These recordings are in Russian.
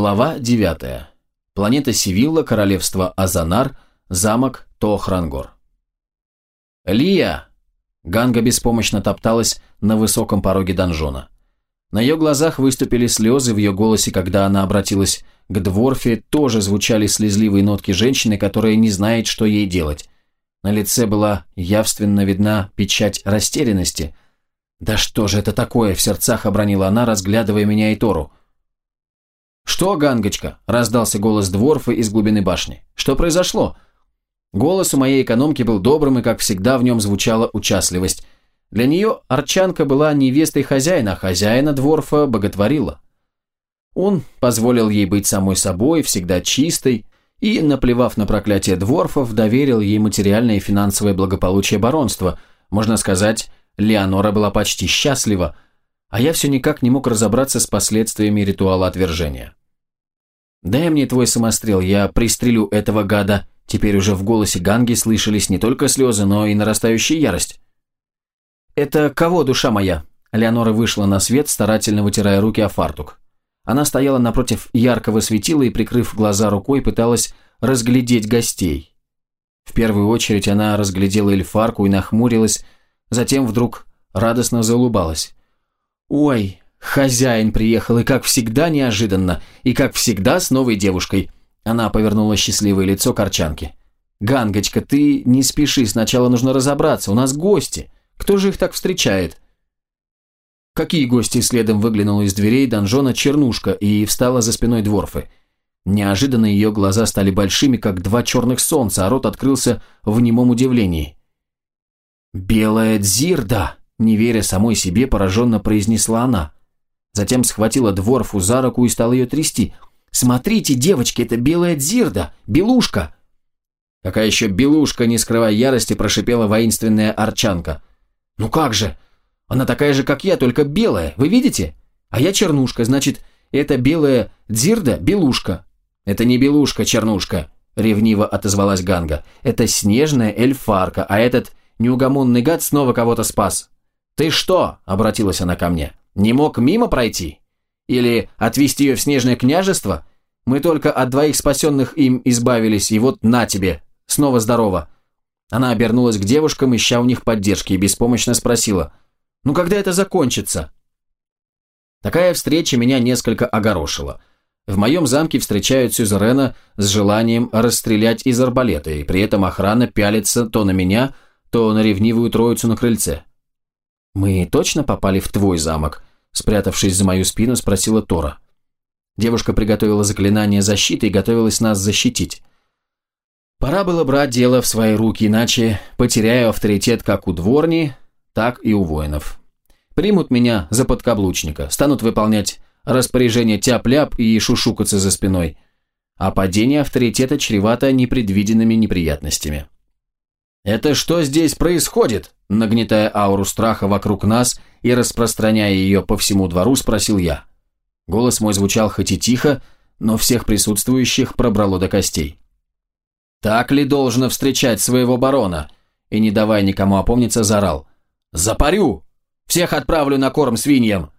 Глава 9. Планета Сивилла, королевство Азанар, замок Тоохрангор. «Лия!» Ганга беспомощно топталась на высоком пороге донжона. На ее глазах выступили слезы, в ее голосе, когда она обратилась к Дворфе, тоже звучали слезливые нотки женщины, которая не знает, что ей делать. На лице была явственно видна печать растерянности. «Да что же это такое?» – в сердцах обронила она, разглядывая меня и Тору. «Что, Гангочка?» – раздался голос Дворфа из глубины башни. «Что произошло?» Голос у моей экономки был добрым, и, как всегда, в нем звучала участливость. Для нее Арчанка была невестой хозяина, а хозяина Дворфа боготворила. Он позволил ей быть самой собой, всегда чистой, и, наплевав на проклятие Дворфов, доверил ей материальное и финансовое благополучие баронства. Можно сказать, Леонора была почти счастлива, а я все никак не мог разобраться с последствиями ритуала отвержения. «Дай мне твой самострел, я пристрелю этого гада», Теперь уже в голосе Ганги слышались не только слезы, но и нарастающая ярость. «Это кого, душа моя?» Леонора вышла на свет, старательно вытирая руки о фартук. Она стояла напротив яркого светила и, прикрыв глаза рукой, пыталась разглядеть гостей. В первую очередь она разглядела эльфарку и нахмурилась, затем вдруг радостно заулыбалась. «Ой, хозяин приехал, и как всегда неожиданно, и как всегда с новой девушкой. Она повернула счастливое лицо к Арчанке. «Гангочка, ты не спеши, сначала нужно разобраться, у нас гости. Кто же их так встречает?» «Какие гости?» Следом выглянула из дверей донжона Чернушка и встала за спиной Дворфы. Неожиданно ее глаза стали большими, как два черных солнца, а рот открылся в немом удивлении. «Белая дзирда!» – не веря самой себе, пораженно произнесла она. Затем схватила Дворфу за руку и стала ее трясти – Смотрите, девочки, это белая дзирда, белушка!» Какая еще белушка, не скрывая ярости, прошипела воинственная арчанка. «Ну как же? Она такая же, как я, только белая, вы видите? А я чернушка, значит, это белая дзирда – белушка». «Это не белушка, чернушка», – ревниво отозвалась Ганга. «Это снежная эльфарка, а этот неугомонный гад снова кого-то спас». «Ты что?» – обратилась она ко мне. «Не мог мимо пройти?» Или отвезти ее в Снежное княжество? Мы только от двоих спасенных им избавились, и вот на тебе, снова здорово». Она обернулась к девушкам, ища у них поддержки, и беспомощно спросила, «Ну когда это закончится?» Такая встреча меня несколько огорошила. В моем замке встречают Сюзерена с желанием расстрелять из арбалета, и при этом охрана пялится то на меня, то на ревнивую троицу на крыльце. «Мы точно попали в твой замок?» Спрятавшись за мою спину, спросила Тора. Девушка приготовила заклинание защиты и готовилась нас защитить. Пора было брать дело в свои руки, иначе потеряю авторитет как у дворни, так и у воинов. Примут меня за подкаблучника, станут выполнять распоряжение тяп-ляп и шушукаться за спиной. А падение авторитета чревато непредвиденными неприятностями. «Это что здесь происходит?» Нагнетая ауру страха вокруг нас и распространяя ее по всему двору, спросил я. Голос мой звучал хоть и тихо, но всех присутствующих пробрало до костей. «Так ли должно встречать своего барона?» И, не давая никому опомниться, заорал. «Запарю! Всех отправлю на корм свиньям!»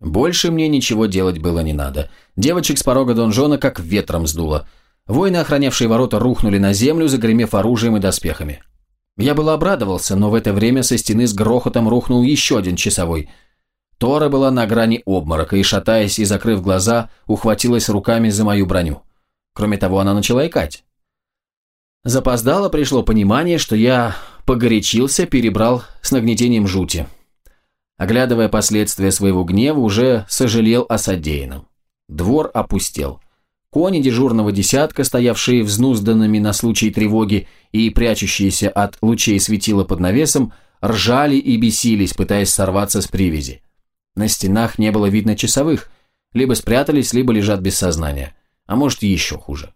Больше мне ничего делать было не надо. Девочек с порога донжона как ветром сдуло. Воины, охранявшие ворота, рухнули на землю, загремев оружием и доспехами. Я было обрадовался, но в это время со стены с грохотом рухнул еще один часовой. Тора была на грани обморока и, шатаясь и закрыв глаза, ухватилась руками за мою броню. Кроме того, она начала икать. Запоздало пришло понимание, что я погорячился, перебрал с нагнетением жути. Оглядывая последствия своего гнева, уже сожалел о содеянном. Двор опустел. Кони дежурного десятка, стоявшие взнузданными на случай тревоги и прячущиеся от лучей светила под навесом, ржали и бесились, пытаясь сорваться с привязи. На стенах не было видно часовых, либо спрятались, либо лежат без сознания, а может еще хуже.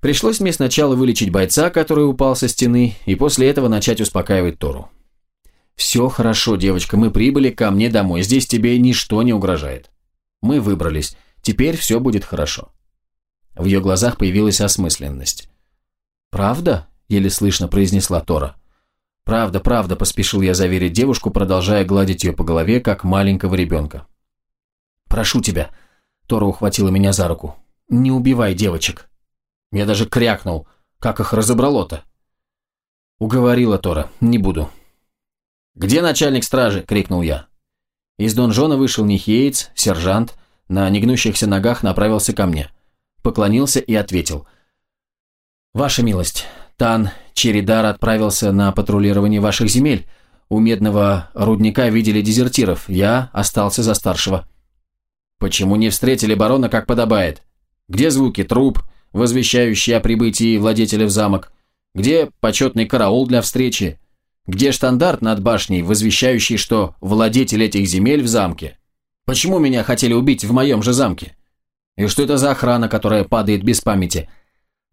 Пришлось мне сначала вылечить бойца, который упал со стены, и после этого начать успокаивать Тору. «Все хорошо, девочка, мы прибыли ко мне домой, здесь тебе ничто не угрожает. Мы выбрались, теперь все будет хорошо». В ее глазах появилась осмысленность. «Правда?» – еле слышно произнесла Тора. «Правда, правда», – поспешил я заверить девушку, продолжая гладить ее по голове, как маленького ребенка. «Прошу тебя, Тора ухватила меня за руку. «Не убивай девочек». Я даже крякнул, как их разобрало-то. Уговорила Тора, не буду. «Где начальник стражи?» – крикнул я. Из донжона вышел Нихеец, сержант, на негнущихся ногах направился ко мне. Поклонился и ответил. «Ваша милость, Тан Чередар отправился на патрулирование ваших земель. У медного рудника видели дезертиров, я остался за старшего». «Почему не встретили барона, как подобает? Где звуки, труп, возвещающий о прибытии владетеля в замок? Где почетный караул для встречи? Где штандарт над башней, возвещающий, что владетель этих земель в замке? Почему меня хотели убить в моем же замке? И что это за охрана, которая падает без памяти?»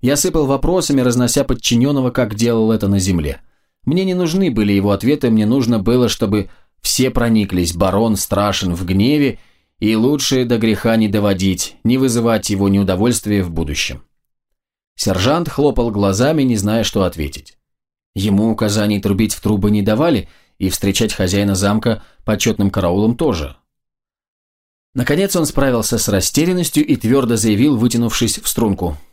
Я сыпал вопросами, разнося подчиненного, как делал это на земле. Мне не нужны были его ответы, мне нужно было, чтобы все прониклись, барон страшен в гневе, и лучше до греха не доводить, не вызывать его неудовольствия в будущем. Сержант хлопал глазами, не зная, что ответить. Ему указаний трубить в трубы не давали, и встречать хозяина замка почетным караулом тоже. Наконец он справился с растерянностью и твердо заявил, вытянувшись в струнку –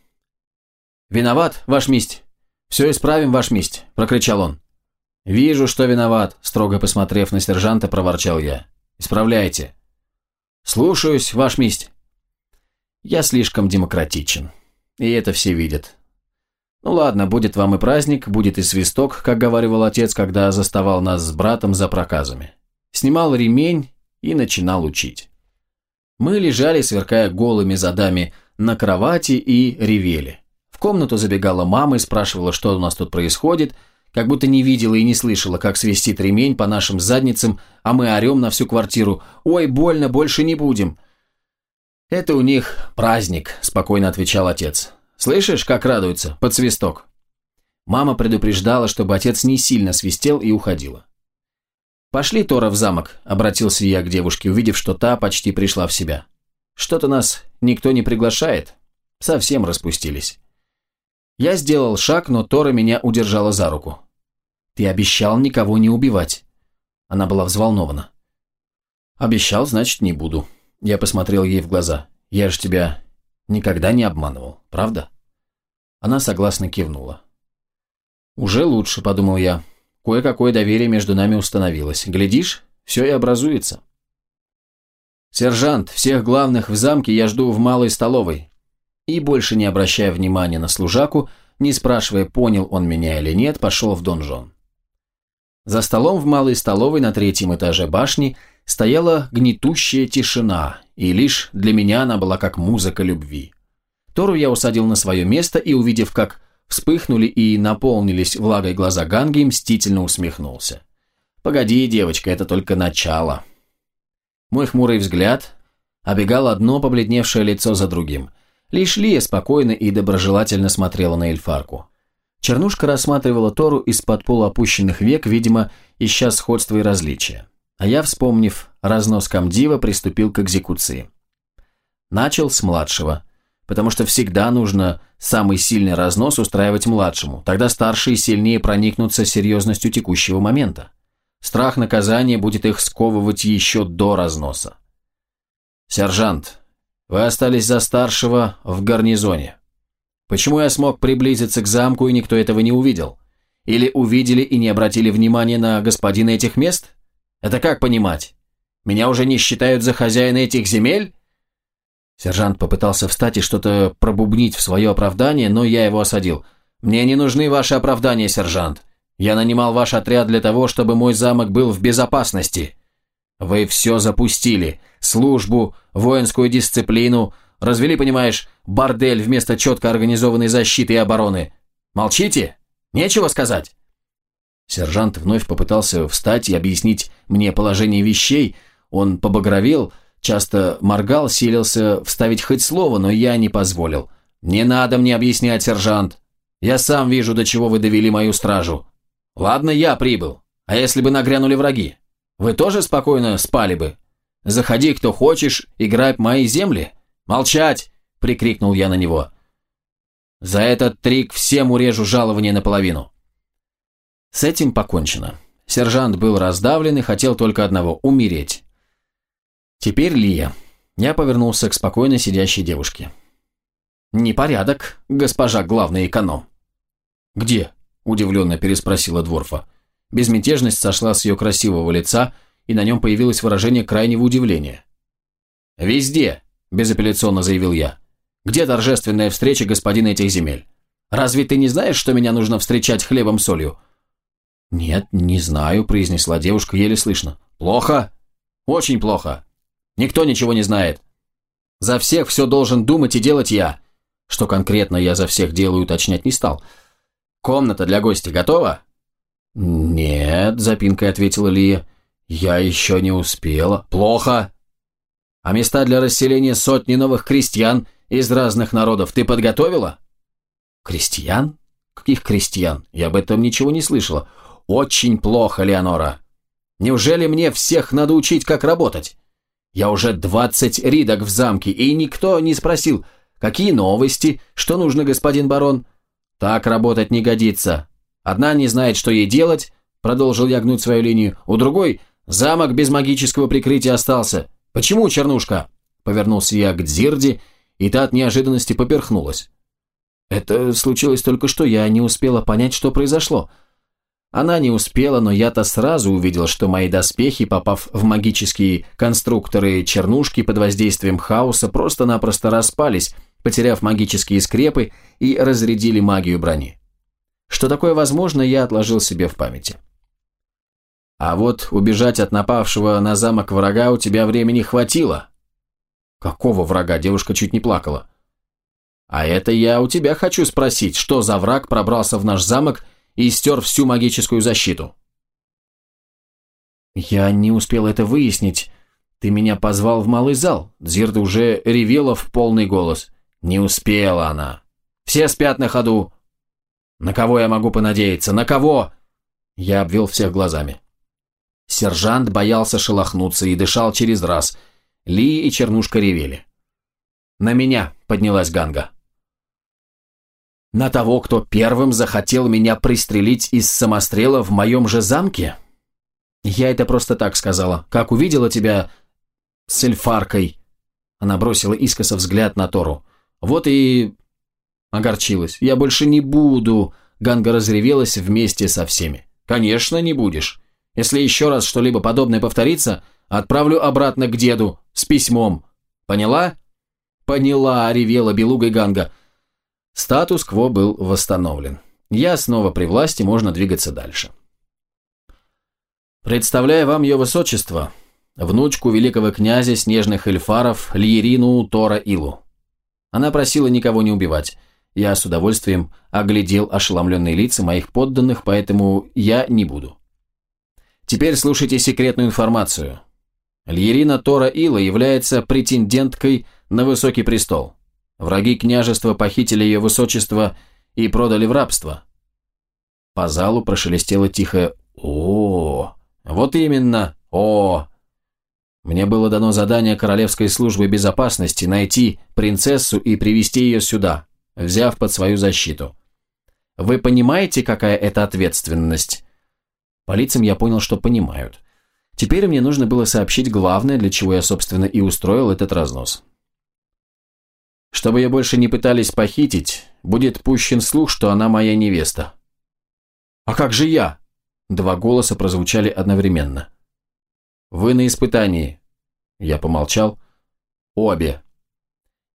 «Виноват, ваш месть. Все исправим, ваш месть», – прокричал он. «Вижу, что виноват», – строго посмотрев на сержанта, проворчал я. «Исправляйте». «Слушаюсь, ваш месть». «Я слишком демократичен. И это все видят. Ну ладно, будет вам и праздник, будет и свисток, как говаривал отец, когда заставал нас с братом за проказами. Снимал ремень и начинал учить. Мы лежали, сверкая голыми задами, на кровати и ревели. В комнату забегала мама и спрашивала, что у нас тут происходит, как будто не видела и не слышала, как свистит ремень по нашим задницам, а мы орем на всю квартиру «Ой, больно, больше не будем». «Это у них праздник», – спокойно отвечал отец. «Слышишь, как радуются? Под свисток». Мама предупреждала, чтобы отец не сильно свистел и уходила. «Пошли, Тора, в замок», – обратился я к девушке, увидев, что та почти пришла в себя. «Что-то нас никто не приглашает. Совсем распустились». Я сделал шаг, но Тора меня удержала за руку. «Ты обещал никого не убивать». Она была взволнована. «Обещал, значит, не буду». Я посмотрел ей в глаза. «Я же тебя никогда не обманывал, правда?» Она согласно кивнула. «Уже лучше», — подумал я. «Кое-какое доверие между нами установилось. Глядишь, все и образуется». «Сержант, всех главных в замке я жду в малой столовой и, больше не обращая внимания на служаку, не спрашивая, понял он меня или нет, пошел в донжон. За столом в малой столовой на третьем этаже башни стояла гнетущая тишина, и лишь для меня она была как музыка любви. Тору я усадил на свое место и, увидев, как вспыхнули и наполнились влагой глаза Ганги, мстительно усмехнулся. «Погоди, девочка, это только начало». Мой хмурый взгляд обегал одно побледневшее лицо за другим – Лишь Лия спокойно и доброжелательно смотрела на эльфарку. Чернушка рассматривала Тору из-под полуопущенных век, видимо, ища сходства и различия. А я, вспомнив разнос комдива, приступил к экзекуции. Начал с младшего, потому что всегда нужно самый сильный разнос устраивать младшему, тогда старшие сильнее проникнутся серьезностью текущего момента. Страх наказания будет их сковывать еще до разноса. «Сержант, вы остались за старшего в гарнизоне. Почему я смог приблизиться к замку, и никто этого не увидел? Или увидели и не обратили внимания на господина этих мест? Это как понимать? Меня уже не считают за хозяина этих земель?» Сержант попытался встать и что-то пробубнить в свое оправдание, но я его осадил. «Мне не нужны ваши оправдания, сержант. Я нанимал ваш отряд для того, чтобы мой замок был в безопасности. Вы все запустили. Службу, воинскую дисциплину. Развели, понимаешь, бордель вместо четко организованной защиты и обороны. Молчите? Нечего сказать?» Сержант вновь попытался встать и объяснить мне положение вещей. Он побагровел, часто моргал, силился вставить хоть слово, но я не позволил. «Не надо мне объяснять, сержант. Я сам вижу, до чего вы довели мою стражу. Ладно, я прибыл. А если бы нагрянули враги? Вы тоже спокойно спали бы? Заходи, кто хочешь, играй в мои земли. Молчать!» – прикрикнул я на него. «За этот трик всем урежу жалование наполовину». С этим покончено. Сержант был раздавлен и хотел только одного – умереть. Теперь Лия. Я повернулся к спокойно сидящей девушке. «Непорядок, госпожа главный эконом». «Где?» – удивленно переспросила Дворфа. Безмятежность сошла с ее красивого лица, и на нем появилось выражение крайнего удивления. «Везде», – безапелляционно заявил я. «Где торжественная встреча господина этих земель? Разве ты не знаешь, что меня нужно встречать хлебом-солью?» «Нет, не знаю», – произнесла девушка еле слышно. «Плохо? Очень плохо. Никто ничего не знает. За всех все должен думать и делать я. Что конкретно я за всех делаю, уточнять не стал. Комната для гостя готова?» «Нет», – запинкой ответила Лия. «Я еще не успела. Плохо. А места для расселения сотни новых крестьян из разных народов ты подготовила?» «Крестьян? Каких крестьян? Я об этом ничего не слышала. Очень плохо, Леонора. Неужели мне всех надо учить, как работать? Я уже двадцать ридок в замке, и никто не спросил, какие новости, что нужно, господин барон. Так работать не годится. Одна не знает, что ей делать, продолжил я гнуть свою линию, у другой замок без магического прикрытия остался. Почему, Чернушка? Повернулся я к Дзирде, и та от неожиданности поперхнулась. Это случилось только что, я не успела понять, что произошло. Она не успела, но я-то сразу увидел, что мои доспехи, попав в магические конструкторы чернушки под воздействием хаоса, просто-напросто распались, потеряв магические скрепы и разрядили магию брони. Что такое возможно, я отложил себе в памяти. А вот убежать от напавшего на замок врага у тебя времени хватило. Какого врага? Девушка чуть не плакала. А это я у тебя хочу спросить, что за враг пробрался в наш замок и стер всю магическую защиту? Я не успел это выяснить. Ты меня позвал в малый зал. Дзирда уже ревела в полный голос. Не успела она. Все спят на ходу. На кого я могу понадеяться? На кого? Я обвел всех глазами. Сержант боялся шелохнуться и дышал через раз. Ли и Чернушка ревели. «На меня!» — поднялась Ганга. На того, кто первым захотел меня пристрелить из самострела в моем же замке? Я это просто так сказала. Как увидела тебя с эльфаркой. Она бросила искоса взгляд на Тору. Вот и... Огорчилась. Я больше не буду. Ганга разревелась вместе со всеми. Конечно, не будешь. Если еще раз что-либо подобное повторится, отправлю обратно к деду с письмом. Поняла? Поняла, ревела белугой Ганга. Статус-кво был восстановлен. Я снова при власти, можно двигаться дальше. Представляю вам ее высочество, внучку великого князя снежных эльфаров Льерину Тора Илу. Она просила никого не убивать. Я с удовольствием оглядел ошеломленные лица моих подданных, поэтому я не буду. Теперь слушайте секретную информацию. Льерина Тора Ила является претенденткой на высокий престол. Враги княжества похитили ее высочество и продали в рабство. По залу прошелестело тихое «О, вот именно, о». Мне было дано задание Королевской службы безопасности найти принцессу и привести ее сюда, взяв под свою защиту. Вы понимаете, какая это ответственность? По лицам я понял, что понимают. Теперь мне нужно было сообщить главное, для чего я, собственно, и устроил этот разнос. Чтобы ее больше не пытались похитить, будет пущен слух, что она моя невеста. «А как же я?» Два голоса прозвучали одновременно. «Вы на испытании». Я помолчал. «Обе».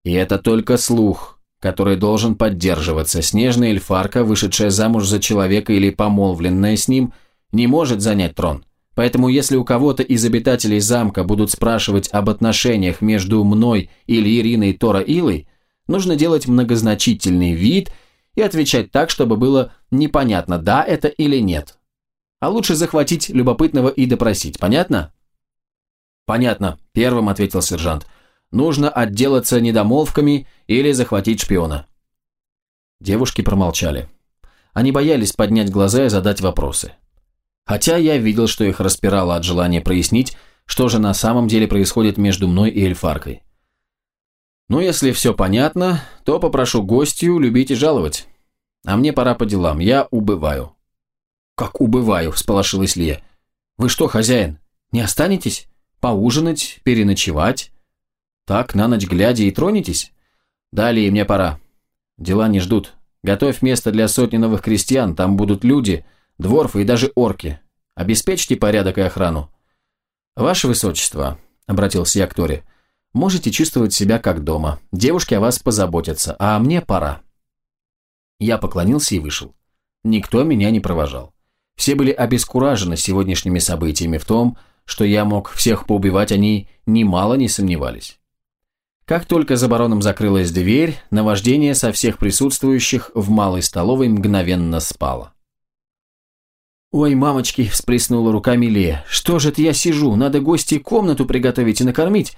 И это только слух, который должен поддерживаться. Снежная эльфарка, вышедшая замуж за человека или помолвленная с ним, не может занять трон. Поэтому если у кого-то из обитателей замка будут спрашивать об отношениях между мной или Ириной Тора Илой, нужно делать многозначительный вид и отвечать так, чтобы было непонятно, да это или нет. А лучше захватить любопытного и допросить, понятно? Понятно, первым ответил сержант. Нужно отделаться недомолвками или захватить шпиона. Девушки промолчали. Они боялись поднять глаза и задать вопросы. Хотя я видел, что их распирало от желания прояснить, что же на самом деле происходит между мной и эльфаркой. Ну, если все понятно, то попрошу гостью любить и жаловать. А мне пора по делам, я убываю. Как убываю, всполошилась Лия. Вы что, хозяин, не останетесь? Поужинать, переночевать? Так, на ночь глядя и тронетесь? Далее мне пора. Дела не ждут. Готовь место для сотни новых крестьян, там будут люди, дворфы и даже орки. Обеспечьте порядок и охрану. Ваше Высочество, обратился я к Торе, можете чувствовать себя как дома. Девушки о вас позаботятся, а мне пора. Я поклонился и вышел. Никто меня не провожал. Все были обескуражены сегодняшними событиями в том, что я мог всех поубивать, они немало не сомневались. Как только за бароном закрылась дверь, наваждение со всех присутствующих в малой столовой мгновенно спало. «Ой, мамочки!» – всплеснула руками Лея. «Что же это я сижу? Надо гости комнату приготовить и накормить.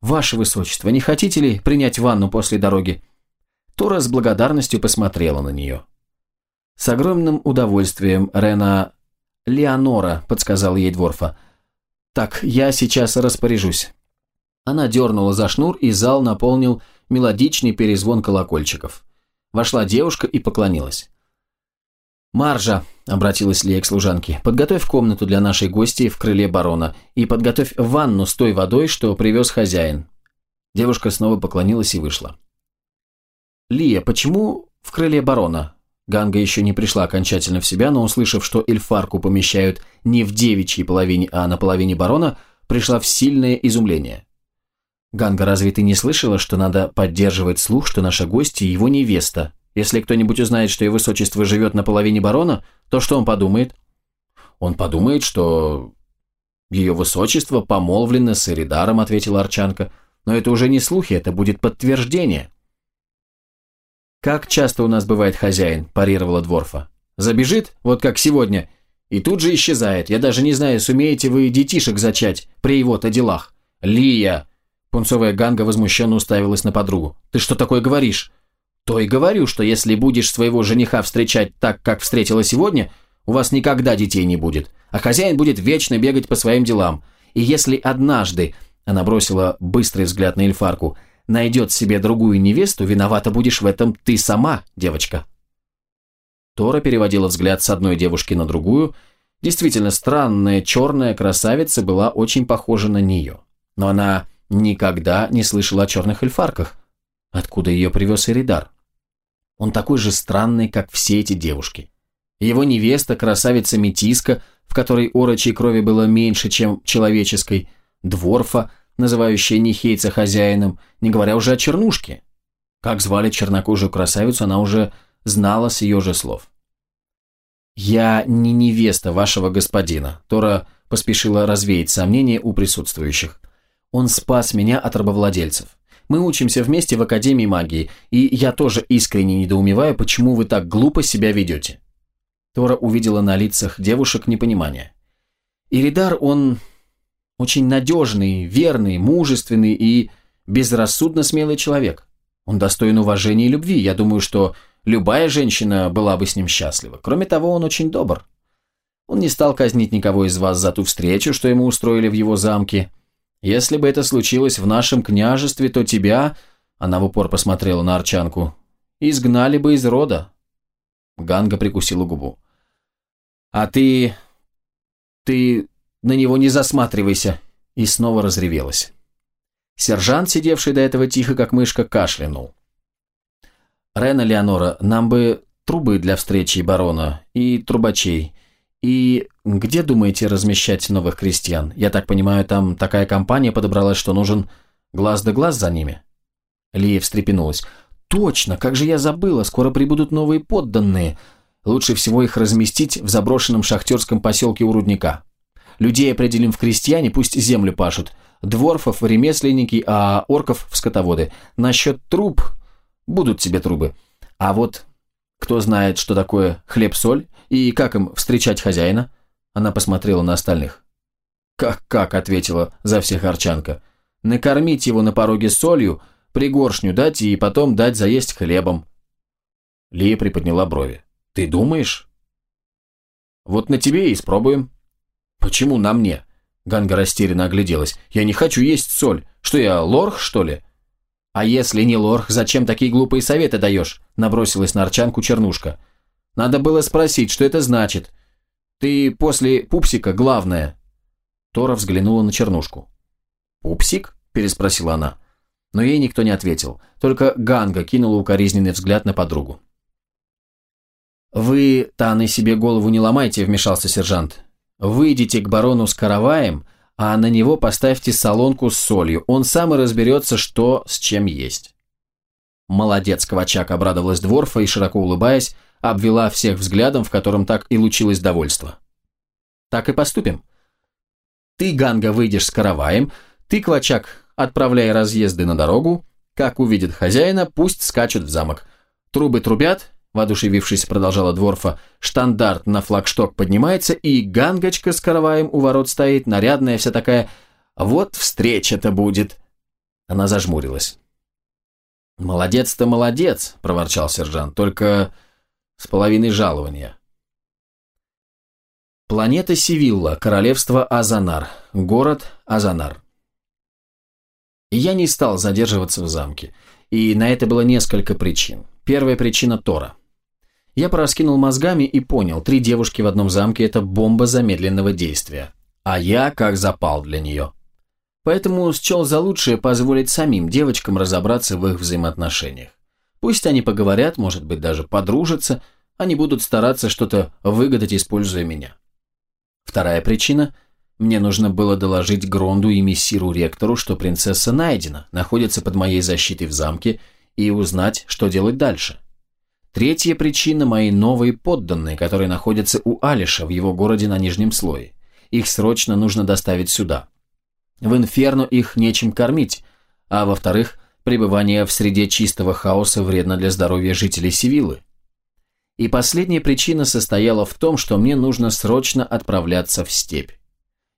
Ваше Высочество, не хотите ли принять ванну после дороги?» Тора с благодарностью посмотрела на нее. С огромным удовольствием Рена «Леонора», – подсказал ей Дворфа. «Так, я сейчас распоряжусь». Она дернула за шнур, и зал наполнил мелодичный перезвон колокольчиков. Вошла девушка и поклонилась. «Маржа», — обратилась Лея к служанке, — «подготовь комнату для нашей гости в крыле барона и подготовь ванну с той водой, что привез хозяин». Девушка снова поклонилась и вышла. «Лия, почему в крыле барона?» Ганга еще не пришла окончательно в себя, но услышав, что эльфарку помещают не в девичьей половине, а на половине барона, пришла в сильное изумление. «Ганга, разве ты не слышала, что надо поддерживать слух, что наша гостья его невеста? Если кто-нибудь узнает, что его высочество живет на половине барона, то что он подумает?» «Он подумает, что ее высочество помолвлено с Эридаром», — ответила Арчанка. «Но это уже не слухи, это будет подтверждение». «Как часто у нас бывает хозяин?» – парировала Дворфа. «Забежит, вот как сегодня, и тут же исчезает. Я даже не знаю, сумеете вы детишек зачать при его-то делах». «Лия!» Пунцовая Ганга возмущенно уставилась на подругу. «Ты что такое говоришь?» «То и говорю, что если будешь своего жениха встречать так, как встретила сегодня, у вас никогда детей не будет, а хозяин будет вечно бегать по своим делам. И если однажды...» Она бросила быстрый взгляд на Эльфарку – найдет себе другую невесту, виновата будешь в этом ты сама, девочка». Тора переводила взгляд с одной девушки на другую. Действительно, странная черная красавица была очень похожа на нее. Но она никогда не слышала о черных эльфарках. Откуда ее привез Эридар? Он такой же странный, как все эти девушки. Его невеста, красавица Метиска, в которой орочей крови было меньше, чем человеческой, Дворфа – называющая Нихейца хозяином, не говоря уже о чернушке. Как звали чернокожую красавицу, она уже знала с ее же слов. «Я не невеста вашего господина», — Тора поспешила развеять сомнения у присутствующих. «Он спас меня от рабовладельцев. Мы учимся вместе в Академии магии, и я тоже искренне недоумеваю, почему вы так глупо себя ведете». Тора увидела на лицах девушек непонимание. Иридар, он очень надежный, верный, мужественный и безрассудно смелый человек. Он достоин уважения и любви. Я думаю, что любая женщина была бы с ним счастлива. Кроме того, он очень добр. Он не стал казнить никого из вас за ту встречу, что ему устроили в его замке. Если бы это случилось в нашем княжестве, то тебя, она в упор посмотрела на Арчанку, изгнали бы из рода. Ганга прикусила губу. А ты... ты на него не засматривайся!» И снова разревелась. Сержант, сидевший до этого тихо, как мышка, кашлянул. «Рена Леонора, нам бы трубы для встречи барона и трубачей. И где думаете размещать новых крестьян? Я так понимаю, там такая компания подобралась, что нужен глаз да глаз за ними?» Лия встрепенулась. «Точно, как же я забыла, скоро прибудут новые подданные. Лучше всего их разместить в заброшенном шахтерском поселке у рудника. Людей определим в крестьяне, пусть землю пашут. Дворфов ремесленники, а орков в скотоводы. Насчет труб... Будут тебе трубы. А вот кто знает, что такое хлеб-соль и как им встречать хозяина? Она посмотрела на остальных. «Как-как?» – ответила за всех Арчанка. «Накормить его на пороге солью, пригоршню дать и потом дать заесть хлебом». Лия приподняла брови. «Ты думаешь?» «Вот на тебе и испробуем». «Почему на мне?» Ганга растерянно огляделась. «Я не хочу есть соль. Что я, лорх, что ли?» «А если не лорх, зачем такие глупые советы даешь?» Набросилась на Арчанку Чернушка. «Надо было спросить, что это значит. Ты после пупсика главное». Тора взглянула на Чернушку. «Пупсик?» – переспросила она. Но ей никто не ответил, только Ганга кинула укоризненный взгляд на подругу. «Вы, Таны, себе голову не ломайте», — вмешался сержант. «Выйдите к барону с караваем, а на него поставьте солонку с солью. Он сам и разберется, что с чем есть». «Молодец, Ковачак», — обрадовалась Дворфа и, широко улыбаясь, обвела всех взглядом, в котором так и лучилось довольство. «Так и поступим. Ты, Ганга, выйдешь с караваем, ты, Квачак, отправляй разъезды на дорогу, как увидит хозяина, пусть скачут в замок. Трубы трубят, воодушевившись, продолжала Дворфа, штандарт на флагшток поднимается, и гангочка с караваем у ворот стоит, нарядная вся такая. Вот встреча-то будет. Она зажмурилась. «Молодец-то молодец», — проворчал сержант, — «только с половиной жалования». Планета Сивилла, королевство Азанар, город Азанар. Я не стал задерживаться в замке, и на это было несколько причин. Первая причина – Тора. Я пораскинул мозгами и понял, три девушки в одном замке – это бомба замедленного действия. А я как запал для нее. Поэтому счел за лучшее позволить самим девочкам разобраться в их взаимоотношениях. Пусть они поговорят, может быть, даже подружатся, они будут стараться что-то выгадать, используя меня. Вторая причина – мне нужно было доложить Гронду и мессиру ректору, что принцесса найдена, находится под моей защитой в замке, и узнать, что делать дальше. Третья причина – мои новые подданные, которые находятся у Алиша в его городе на нижнем слое. Их срочно нужно доставить сюда. В Инферно их нечем кормить, а во-вторых, пребывание в среде чистого хаоса вредно для здоровья жителей Севилы. И последняя причина состояла в том, что мне нужно срочно отправляться в степь.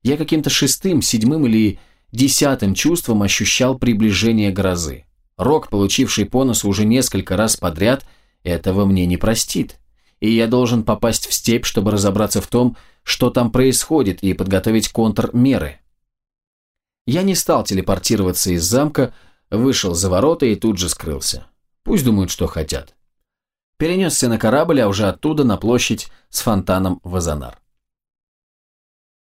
Я каким-то шестым, седьмым или десятым чувством ощущал приближение грозы. Рок, получивший по носу уже несколько раз подряд – этого мне не простит. И я должен попасть в степь, чтобы разобраться в том, что там происходит, и подготовить контрмеры. Я не стал телепортироваться из замка, вышел за ворота и тут же скрылся. Пусть думают, что хотят. Перенесся на корабль, а уже оттуда на площадь с фонтаном в Азанар.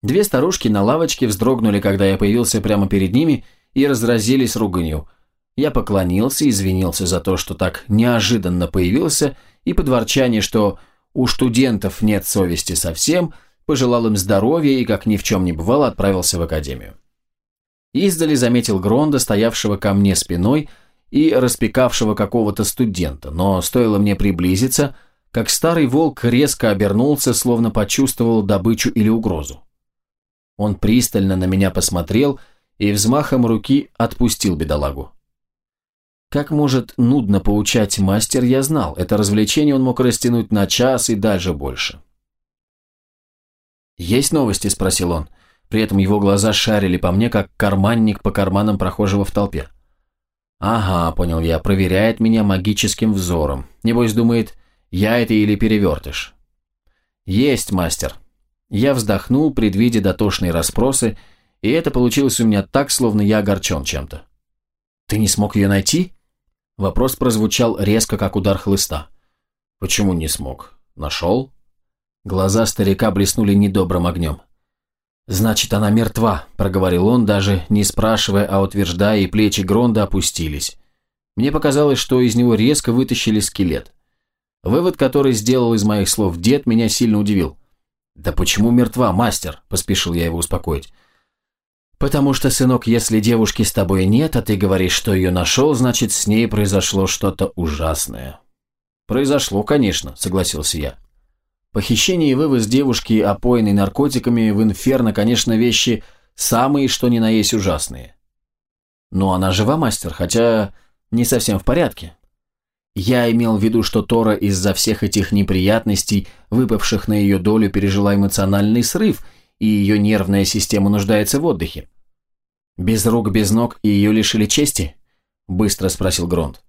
Две старушки на лавочке вздрогнули, когда я появился прямо перед ними, и разразились руганью – я поклонился, извинился за то, что так неожиданно появился, и под ворчание, что у студентов нет совести совсем, пожелал им здоровья и, как ни в чем не бывало, отправился в академию. Издали заметил Гронда, стоявшего ко мне спиной и распекавшего какого-то студента, но стоило мне приблизиться, как старый волк резко обернулся, словно почувствовал добычу или угрозу. Он пристально на меня посмотрел и взмахом руки отпустил бедолагу. Как может нудно поучать мастер, я знал. Это развлечение он мог растянуть на час и даже больше. «Есть новости?» – спросил он. При этом его глаза шарили по мне, как карманник по карманам прохожего в толпе. «Ага», – понял я, – проверяет меня магическим взором. Небось думает, я это или перевертыш. «Есть, мастер». Я вздохнул, предвидя дотошные расспросы, и это получилось у меня так, словно я огорчен чем-то. «Ты не смог ее найти?» Вопрос прозвучал резко, как удар хлыста. «Почему не смог? Нашел?» Глаза старика блеснули недобрым огнем. «Значит, она мертва», – проговорил он, даже не спрашивая, а утверждая, и плечи Гронда опустились. Мне показалось, что из него резко вытащили скелет. Вывод, который сделал из моих слов дед, меня сильно удивил. «Да почему мертва, мастер?» – поспешил я его успокоить. «Потому что, сынок, если девушки с тобой нет, а ты говоришь, что ее нашел, значит, с ней произошло что-то ужасное». «Произошло, конечно», — согласился я. Похищение и вывоз девушки, опоенной наркотиками, в инферно, конечно, вещи самые, что ни на есть ужасные. Но она жива, мастер, хотя не совсем в порядке. Я имел в виду, что Тора из-за всех этих неприятностей, выпавших на ее долю, пережила эмоциональный срыв, и ее нервная система нуждается в отдыхе. «Без рук, без ног и ее лишили чести?» – быстро спросил Гронт.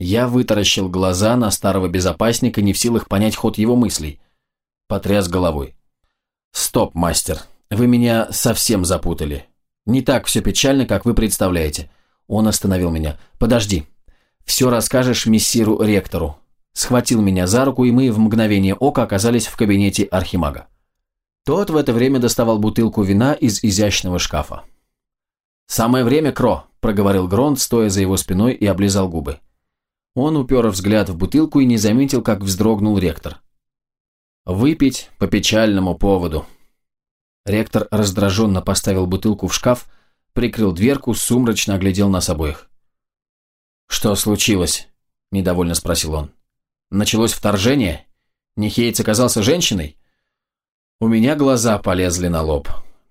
Я вытаращил глаза на старого безопасника, не в силах понять ход его мыслей. Потряс головой. «Стоп, мастер, вы меня совсем запутали. Не так все печально, как вы представляете». Он остановил меня. «Подожди. Все расскажешь мессиру ректору». Схватил меня за руку, и мы в мгновение ока оказались в кабинете архимага. Тот в это время доставал бутылку вина из изящного шкафа. «Самое время, Кро. проговорил Гронт, стоя за его спиной и облизал губы. Он упер взгляд в бутылку и не заметил, как вздрогнул ректор. «Выпить по печальному поводу». Ректор раздраженно поставил бутылку в шкаф, прикрыл дверку, сумрачно оглядел нас обоих. «Что случилось?» – недовольно спросил он. «Началось вторжение? Нихейц оказался женщиной?» У меня глаза полезли на лоб.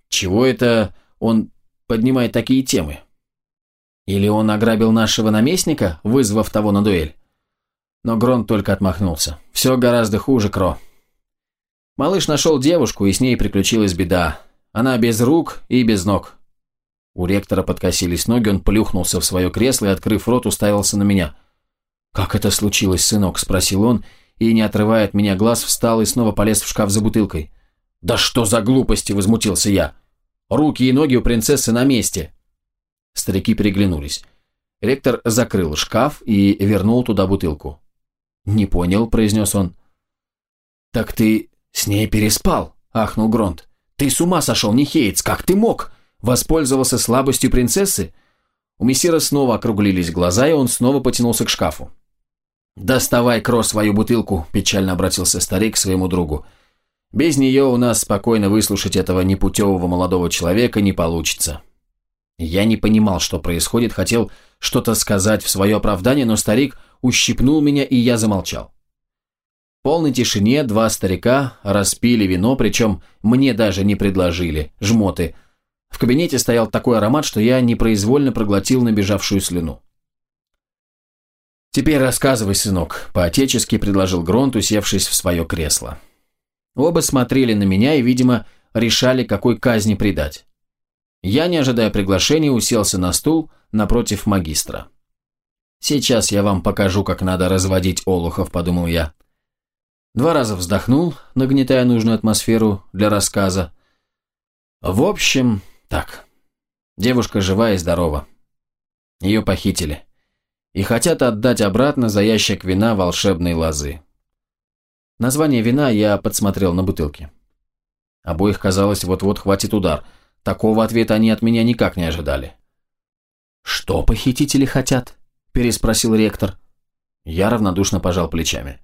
Чего это он поднимает такие темы? Или он ограбил нашего наместника, вызвав того на дуэль? Но Грон только отмахнулся. Все гораздо хуже, Кро. Малыш нашел девушку, и с ней приключилась беда. Она без рук и без ног. У ректора подкосились ноги, он плюхнулся в свое кресло и, открыв рот, уставился на меня. «Как это случилось, сынок?» – спросил он, и, не отрывая от меня глаз, встал и снова полез в шкаф за бутылкой. «Да что за глупости!» – возмутился я. «Руки и ноги у принцессы на месте!» Старики переглянулись. Ректор закрыл шкаф и вернул туда бутылку. «Не понял», – произнес он. «Так ты с ней переспал?» – ахнул Гронт. «Ты с ума сошел, Нихеец, как ты мог? Воспользовался слабостью принцессы?» У мессира снова округлились глаза, и он снова потянулся к шкафу. «Доставай, Кро, свою бутылку», – печально обратился старик к своему другу. «Без нее у нас спокойно выслушать этого непутевого молодого человека не получится». Я не понимал, что происходит, хотел что-то сказать в свое оправдание, но старик ущипнул меня, и я замолчал. В полной тишине два старика распили вино, причем мне даже не предложили, жмоты. В кабинете стоял такой аромат, что я непроизвольно проглотил набежавшую слюну. «Теперь рассказывай, сынок», – по-отечески предложил Гронт, усевшись в свое кресло. Оба смотрели на меня и, видимо, решали, какой казни предать. Я, не ожидая приглашения, уселся на стул напротив магистра. «Сейчас я вам покажу, как надо разводить олухов», – подумал я. Два раза вздохнул, нагнетая нужную атмосферу для рассказа. В общем, так. Девушка жива и здорова. Ее похитили и хотят отдать обратно за ящик вина волшебной лозы. Название вина я подсмотрел на бутылке. Обоих, казалось, вот-вот хватит удар. Такого ответа они от меня никак не ожидали. «Что похитители хотят?» – переспросил ректор. Я равнодушно пожал плечами.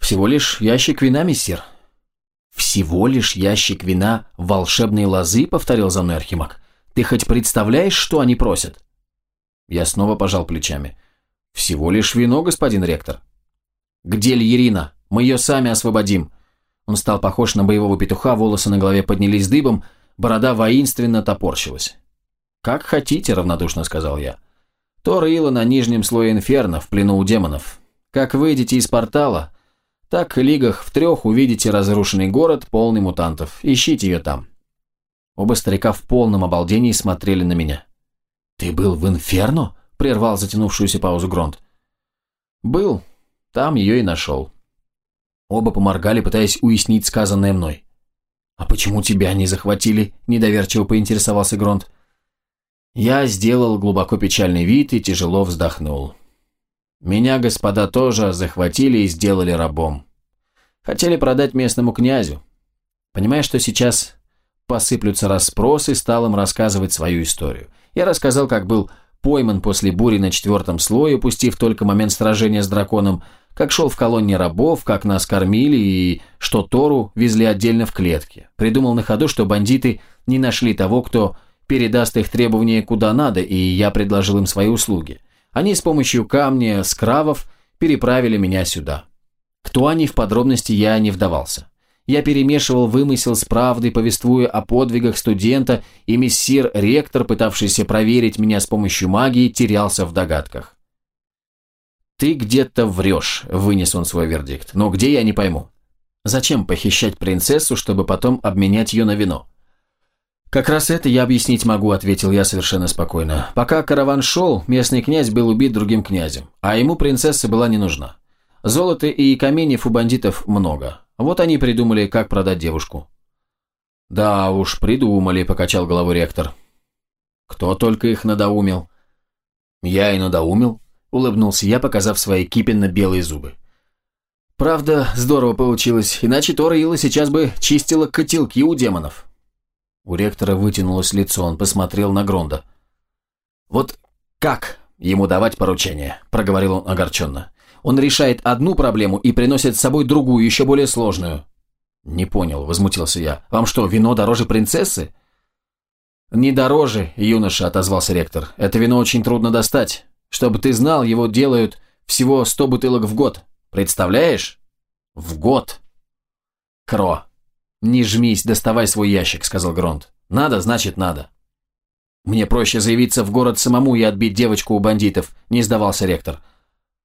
«Всего лишь ящик вина, мессир». «Всего лишь ящик вина волшебной лозы?» – повторил за мной Архимаг. «Ты хоть представляешь, что они просят?» Я снова пожал плечами. «Всего лишь вино, господин ректор». «Где Льерина? Мы ее сами освободим». Он стал похож на боевого петуха, волосы на голове поднялись дыбом, борода воинственно топорщилась. «Как хотите», — равнодушно сказал я. «То рыло на нижнем слое инферно, в плену у демонов. Как выйдете из портала, так в лигах в трех увидите разрушенный город, полный мутантов. Ищите ее там». Оба старика в полном обалдении смотрели на меня. «Ты был в Инферно?» – прервал затянувшуюся паузу Гронт. «Был. Там ее и нашел». Оба поморгали, пытаясь уяснить сказанное мной. «А почему тебя не захватили?» – недоверчиво поинтересовался Гронт. Я сделал глубоко печальный вид и тяжело вздохнул. Меня, господа, тоже захватили и сделали рабом. Хотели продать местному князю. Понимая, что сейчас посыплются расспросы, стал им рассказывать свою историю. Я рассказал, как был пойман после бури на четвертом слое, упустив только момент сражения с драконом, как шел в колонне рабов, как нас кормили и что Тору везли отдельно в клетке. Придумал на ходу, что бандиты не нашли того, кто передаст их требования куда надо, и я предложил им свои услуги. Они с помощью камня скравов переправили меня сюда. Кто они в подробности я не вдавался. Я перемешивал вымысел с правдой, повествуя о подвигах студента, и мессир-ректор, пытавшийся проверить меня с помощью магии, терялся в догадках. «Ты где-то врешь», — вынес он свой вердикт. «Но где, я не пойму. Зачем похищать принцессу, чтобы потом обменять ее на вино?» «Как раз это я объяснить могу», — ответил я совершенно спокойно. «Пока караван шел, местный князь был убит другим князем, а ему принцесса была не нужна. Золота и каменьев у бандитов много. Вот они придумали, как продать девушку. «Да уж, придумали», – покачал головой ректор. «Кто только их надоумил?» «Я и надоумил», – улыбнулся я, показав свои кипенно-белые зубы. «Правда, здорово получилось, иначе Тора сейчас бы чистила котелки у демонов». У ректора вытянулось лицо, он посмотрел на Гронда. «Вот как ему давать поручение?» – проговорил он огорченно. «Он решает одну проблему и приносит с собой другую, еще более сложную». «Не понял», – возмутился я. «Вам что, вино дороже принцессы?» «Не дороже, юноша», – отозвался ректор. «Это вино очень трудно достать. Чтобы ты знал, его делают всего сто бутылок в год. Представляешь? В год!» «Кро, не жмись, доставай свой ящик», – сказал Гронт. «Надо, значит, надо». «Мне проще заявиться в город самому и отбить девочку у бандитов», – не сдавался ректор.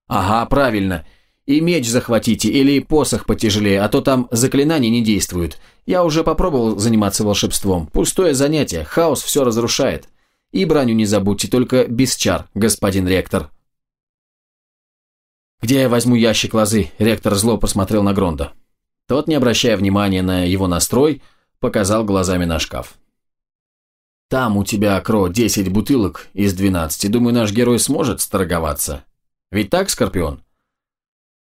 «Ага, правильно. И меч захватите, или посох потяжелее, а то там заклинания не действуют. Я уже попробовал заниматься волшебством. Пустое занятие, хаос все разрушает. И броню не забудьте, только без чар, господин ректор». «Где я возьму ящик лозы?» – ректор зло посмотрел на Гронда. Тот, не обращая внимания на его настрой, показал глазами на шкаф. Там у тебя, Кро, 10 бутылок из 12. Думаю, наш герой сможет сторговаться. Ведь так, Скорпион?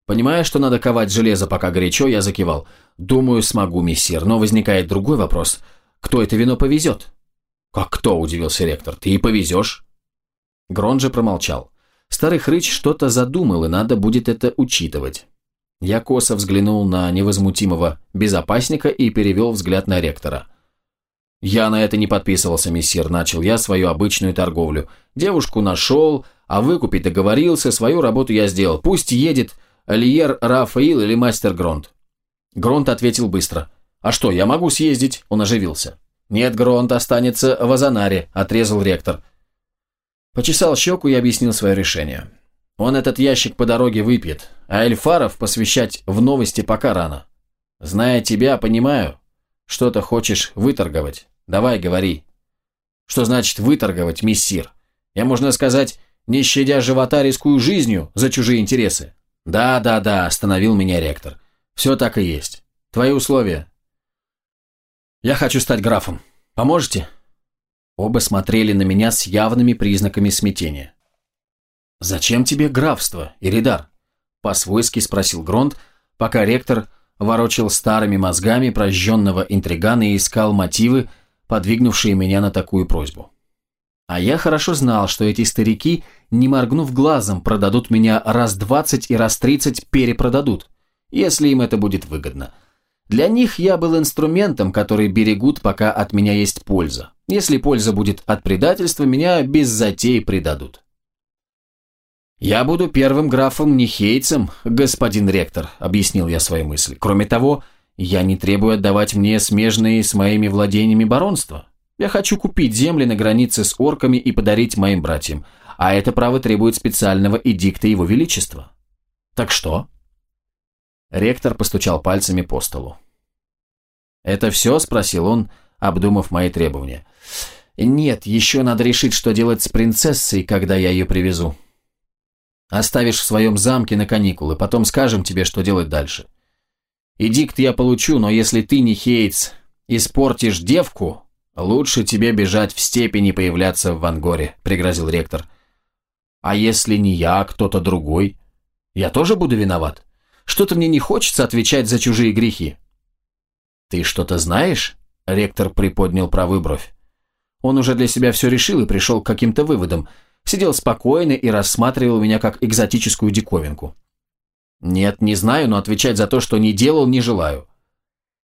Понимая, что надо ковать железо, пока горячо, я закивал. Думаю, смогу, мессир. Но возникает другой вопрос. Кто это вино повезет? Как кто, удивился ректор. Ты и повезешь. Грон же промолчал. Старый хрыч что-то задумал, и надо будет это учитывать. Я косо взглянул на невозмутимого безопасника и перевел взгляд на ректора. «Я на это не подписывался, мессир», – начал я свою обычную торговлю. «Девушку нашел, а выкупить договорился, свою работу я сделал. Пусть едет Льер Рафаил или мастер Гронт». Гронт ответил быстро. «А что, я могу съездить?» – он оживился. «Нет, Гронт останется в Азанаре», – отрезал ректор. Почесал щеку и объяснил свое решение. Он этот ящик по дороге выпьет, а Эльфаров посвящать в новости пока рано. Зная тебя, понимаю, что-то хочешь выторговать. Давай, говори. Что значит выторговать, миссир? Я, можно сказать, не щадя живота, рискую жизнью за чужие интересы. Да, да, да, остановил меня ректор. Все так и есть. Твои условия. Я хочу стать графом. Поможете? Оба смотрели на меня с явными признаками смятения. «Зачем тебе графство, Иридар?» По-свойски спросил Гронт, пока ректор ворочил старыми мозгами прожженного интригана и искал мотивы, подвигнувшие меня на такую просьбу. А я хорошо знал, что эти старики, не моргнув глазом, продадут меня раз двадцать и раз тридцать перепродадут, если им это будет выгодно. Для них я был инструментом, который берегут, пока от меня есть польза. Если польза будет от предательства, меня без затей предадут. «Я буду первым графом Нихейцем, господин ректор», — объяснил я свои мысли. «Кроме того, я не требую отдавать мне смежные с моими владениями баронства. Я хочу купить земли на границе с орками и подарить моим братьям, а это право требует специального эдикта его величества. Так что?» Ректор постучал пальцами по столу. «Это все?» – спросил он, обдумав мои требования. «Нет, еще надо решить, что делать с принцессой, когда я ее привезу». Оставишь в своем замке на каникулы, потом скажем тебе, что делать дальше. Эдикт я получу, но если ты, не Хейтс, испортишь девку, лучше тебе бежать в степени и появляться в Вангоре», — пригрозил ректор. «А если не я, а кто-то другой? Я тоже буду виноват? Что-то мне не хочется отвечать за чужие грехи». «Ты что-то знаешь?» — ректор приподнял правую бровь. Он уже для себя все решил и пришел к каким-то выводам — сидел спокойно и рассматривал меня как экзотическую диковинку. «Нет, не знаю, но отвечать за то, что не делал, не желаю».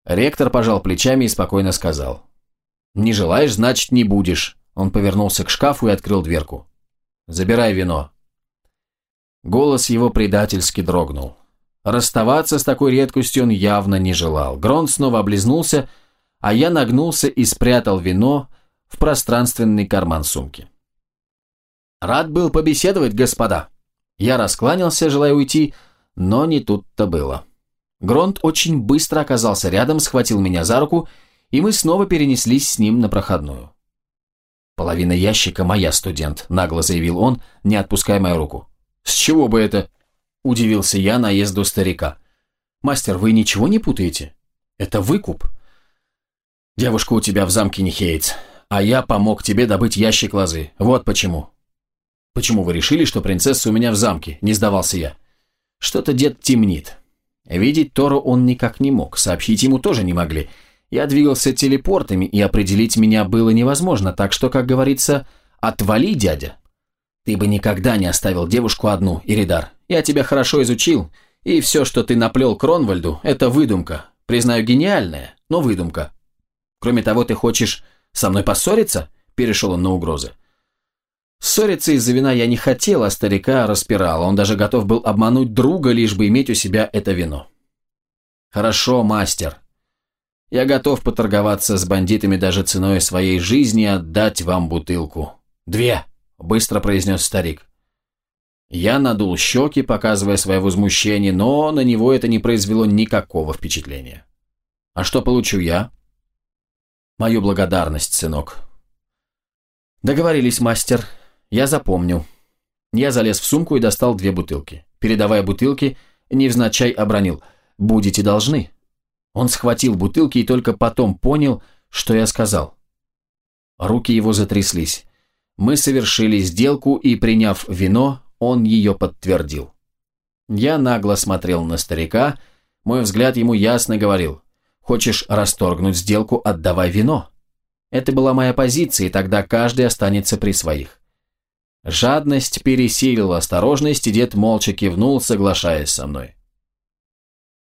Ректор пожал плечами и спокойно сказал. «Не желаешь, значит, не будешь». Он повернулся к шкафу и открыл дверку. «Забирай вино». Голос его предательски дрогнул. Расставаться с такой редкостью он явно не желал. Грон снова облизнулся, а я нагнулся и спрятал вино в пространственный карман сумки. «Рад был побеседовать, господа». Я раскланялся, желая уйти, но не тут-то было. Гронт очень быстро оказался рядом, схватил меня за руку, и мы снова перенеслись с ним на проходную. «Половина ящика моя, студент», — нагло заявил он, не отпуская мою руку. «С чего бы это?» — удивился я наезду старика. «Мастер, вы ничего не путаете? Это выкуп». «Девушка у тебя в замке не хейтс, а я помог тебе добыть ящик лозы. Вот почему. «Почему вы решили, что принцесса у меня в замке?» – не сдавался я. «Что-то дед темнит». Видеть Тору он никак не мог, сообщить ему тоже не могли. Я двигался телепортами, и определить меня было невозможно, так что, как говорится, «Отвали, дядя!» «Ты бы никогда не оставил девушку одну, Иридар. Я тебя хорошо изучил, и все, что ты наплел Кронвальду, это выдумка. Признаю, гениальная, но выдумка. Кроме того, ты хочешь со мной поссориться?» Перешел он на угрозы. Ссориться из-за вина я не хотел, а старика распирал. Он даже готов был обмануть друга, лишь бы иметь у себя это вино. «Хорошо, мастер. Я готов поторговаться с бандитами даже ценой своей жизни и отдать вам бутылку. Две!» – быстро произнес старик. Я надул щеки, показывая свое возмущение, но на него это не произвело никакого впечатления. «А что получу я?» «Мою благодарность, сынок». «Договорились, мастер. Я запомню». Я залез в сумку и достал две бутылки. Передавая бутылки, невзначай обронил «Будете должны». Он схватил бутылки и только потом понял, что я сказал. Руки его затряслись. Мы совершили сделку, и, приняв вино, он ее подтвердил. Я нагло смотрел на старика, мой взгляд ему ясно говорил, «Хочешь расторгнуть сделку, отдавай вино». Это была моя позиция, и тогда каждый останется при своих. Жадность пересилила осторожность, и дед молча кивнул, соглашаясь со мной.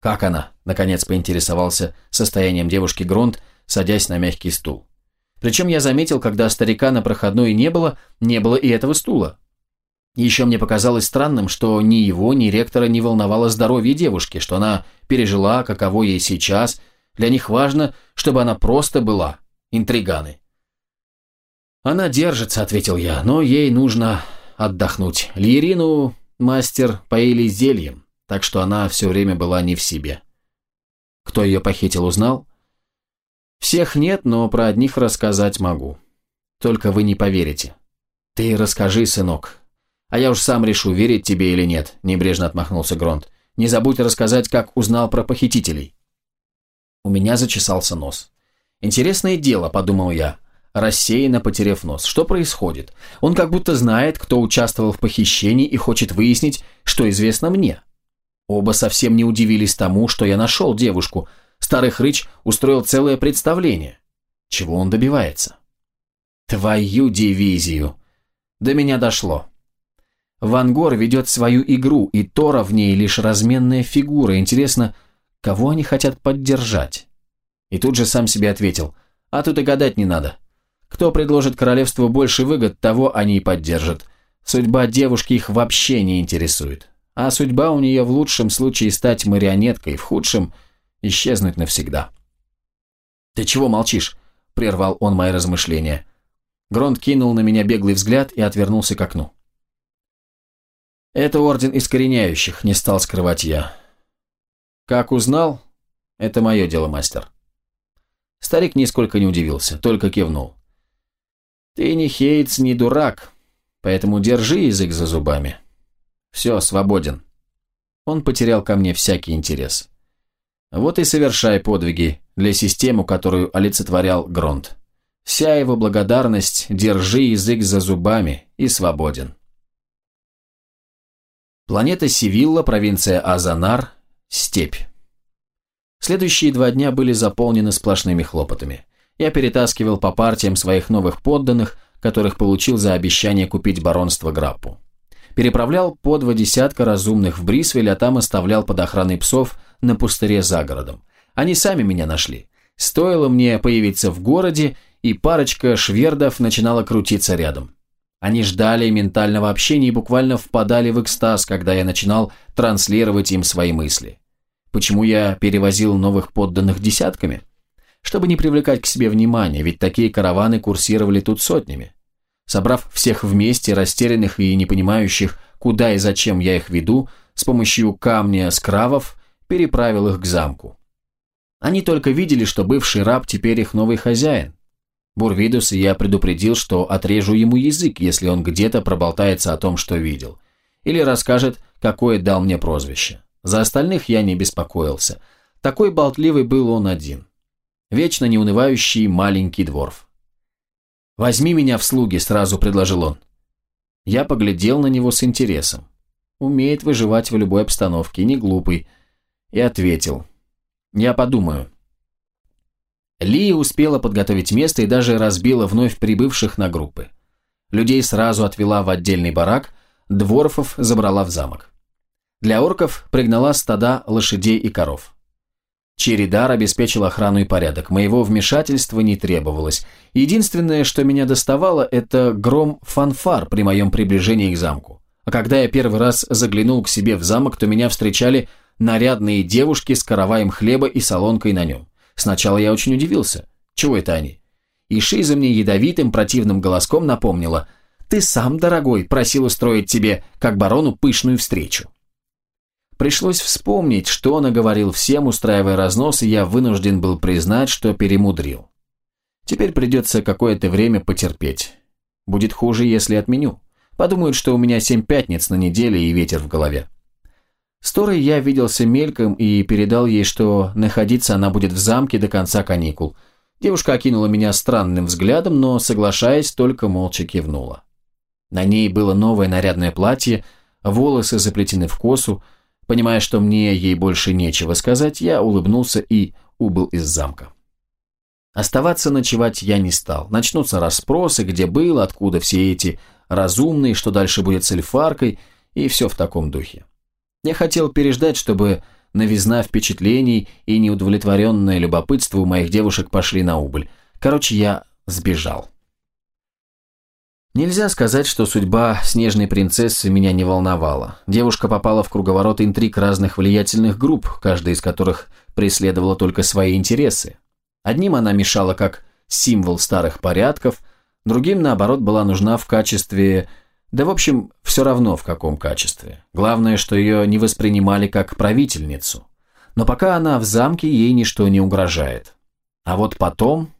«Как она?» – наконец поинтересовался состоянием девушки Грунт, садясь на мягкий стул. Причем я заметил, когда старика на проходной не было, не было и этого стула. Еще мне показалось странным, что ни его, ни ректора не волновало здоровье девушки, что она пережила, каково ей сейчас. Для них важно, чтобы она просто была. Интриганы. «Она держится», — ответил я, — «но ей нужно отдохнуть. Льерину мастер поили зельем, так что она все время была не в себе». «Кто ее похитил, узнал?» «Всех нет, но про одних рассказать могу. Только вы не поверите». «Ты расскажи, сынок, «А я уж сам решу, верить тебе или нет», – небрежно отмахнулся Гронт. «Не забудь рассказать, как узнал про похитителей». У меня зачесался нос. «Интересное дело», – подумал я, рассеянно потеряв нос. «Что происходит? Он как будто знает, кто участвовал в похищении и хочет выяснить, что известно мне». Оба совсем не удивились тому, что я нашел девушку. Старый хрыч устроил целое представление. Чего он добивается? «Твою дивизию!» До меня дошло. Ван Гор ведет свою игру, и Тора в ней лишь разменная фигура. Интересно, кого они хотят поддержать? И тут же сам себе ответил, а тут и гадать не надо. Кто предложит королевству больше выгод, того они и поддержат. Судьба девушки их вообще не интересует. А судьба у нее в лучшем случае стать марионеткой, в худшем – исчезнуть навсегда. «Ты чего молчишь?» – прервал он мои размышления. Гронт кинул на меня беглый взгляд и отвернулся к окну. «Это орден искореняющих», – не стал скрывать я. «Как узнал? Это мое дело, мастер». Старик нисколько не удивился, только кивнул. «Ты не хейтс, не дурак, поэтому держи язык за зубами. Все, свободен». Он потерял ко мне всякий интерес. Вот и совершай подвиги для системы, которую олицетворял Гронт. Вся его благодарность «держи язык за зубами» и свободен. Планета Севилла, провинция Азанар, степь. Следующие два дня были заполнены сплошными хлопотами. Я перетаскивал по партиям своих новых подданных, которых получил за обещание купить баронство Граппу. Переправлял по два десятка разумных в Брисвель, а там оставлял под охраной псов на пустыре за городом. Они сами меня нашли. Стоило мне появиться в городе, и парочка швердов начинала крутиться рядом. Они ждали ментального общения и буквально впадали в экстаз, когда я начинал транслировать им свои мысли. Почему я перевозил новых подданных десятками? Чтобы не привлекать к себе внимания, ведь такие караваны курсировали тут сотнями. Собрав всех вместе, растерянных и не понимающих, куда и зачем я их веду, с помощью камня скравов переправил их к замку. Они только видели, что бывший раб теперь их новый хозяин. Бурвидус я предупредил, что отрежу ему язык, если он где-то проболтается о том, что видел. Или расскажет, какое дал мне прозвище. За остальных я не беспокоился. Такой болтливый был он один. Вечно неунывающий маленький дворф. «Возьми меня в слуги», — сразу предложил он. Я поглядел на него с интересом. Умеет выживать в любой обстановке, не глупый. И ответил. «Я подумаю. Ли успела подготовить место и даже разбила вновь прибывших на группы. Людей сразу отвела в отдельный барак, дворфов забрала в замок. Для орков пригнала стада лошадей и коров. Чередар обеспечил охрану и порядок, моего вмешательства не требовалось. Единственное, что меня доставало, это гром фанфар при моем приближении к замку. А когда я первый раз заглянул к себе в замок, то меня встречали нарядные девушки с караваем хлеба и солонкой на нем. Сначала я очень удивился. Чего это они? И Шиза мне ядовитым противным голоском напомнила. «Ты сам, дорогой, просил устроить тебе, как барону, пышную встречу». Пришлось вспомнить, что он говорил всем, устраивая разнос, и я вынужден был признать, что перемудрил. Теперь придется какое-то время потерпеть. Будет хуже, если отменю. Подумают, что у меня семь пятниц на неделе и ветер в голове. С Торой я виделся мельком и передал ей, что находиться она будет в замке до конца каникул. Девушка окинула меня странным взглядом, но, соглашаясь, только молча кивнула. На ней было новое нарядное платье, волосы заплетены в косу, Понимая, что мне ей больше нечего сказать, я улыбнулся и убыл из замка. Оставаться ночевать я не стал. Начнутся расспросы, где был, откуда все эти разумные, что дальше будет с эльфаркой, и все в таком духе. Я хотел переждать, чтобы новизна впечатлений и неудовлетворенное любопытство у моих девушек пошли на убыль. Короче, я сбежал. Нельзя сказать, что судьба снежной принцессы меня не волновала. Девушка попала в круговорот интриг разных влиятельных групп, каждая из которых преследовала только свои интересы. Одним она мешала как символ старых порядков, другим, наоборот, была нужна в качестве... Да, в общем, все равно в каком качестве. Главное, что ее не воспринимали как правительницу. Но пока она в замке, ей ничто не угрожает. А вот потом...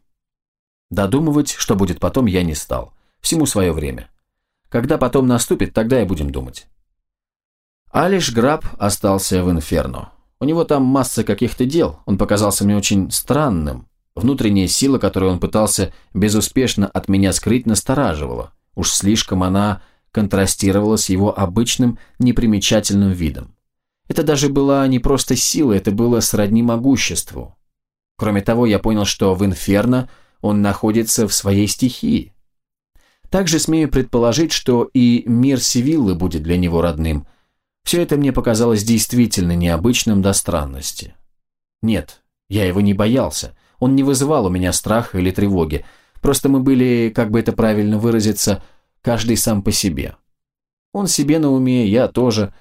Додумывать, что будет потом, я не стал. Всему свое время. Когда потом наступит, тогда и будем думать. Алиш Граб остался в Инферно. У него там масса каких-то дел, он показался мне очень странным. Внутренняя сила, которую он пытался безуспешно от меня скрыть, настораживала. Уж слишком она контрастировала с его обычным непримечательным видом. Это даже была не просто сила, это было сродни могуществу. Кроме того, я понял, что в Инферно он находится в своей стихии. Также смею предположить, что и мир Сивиллы будет для него родным. Все это мне показалось действительно необычным до странности. Нет, я его не боялся. Он не вызывал у меня страха или тревоги. Просто мы были, как бы это правильно выразиться, каждый сам по себе. Он себе на уме, я тоже.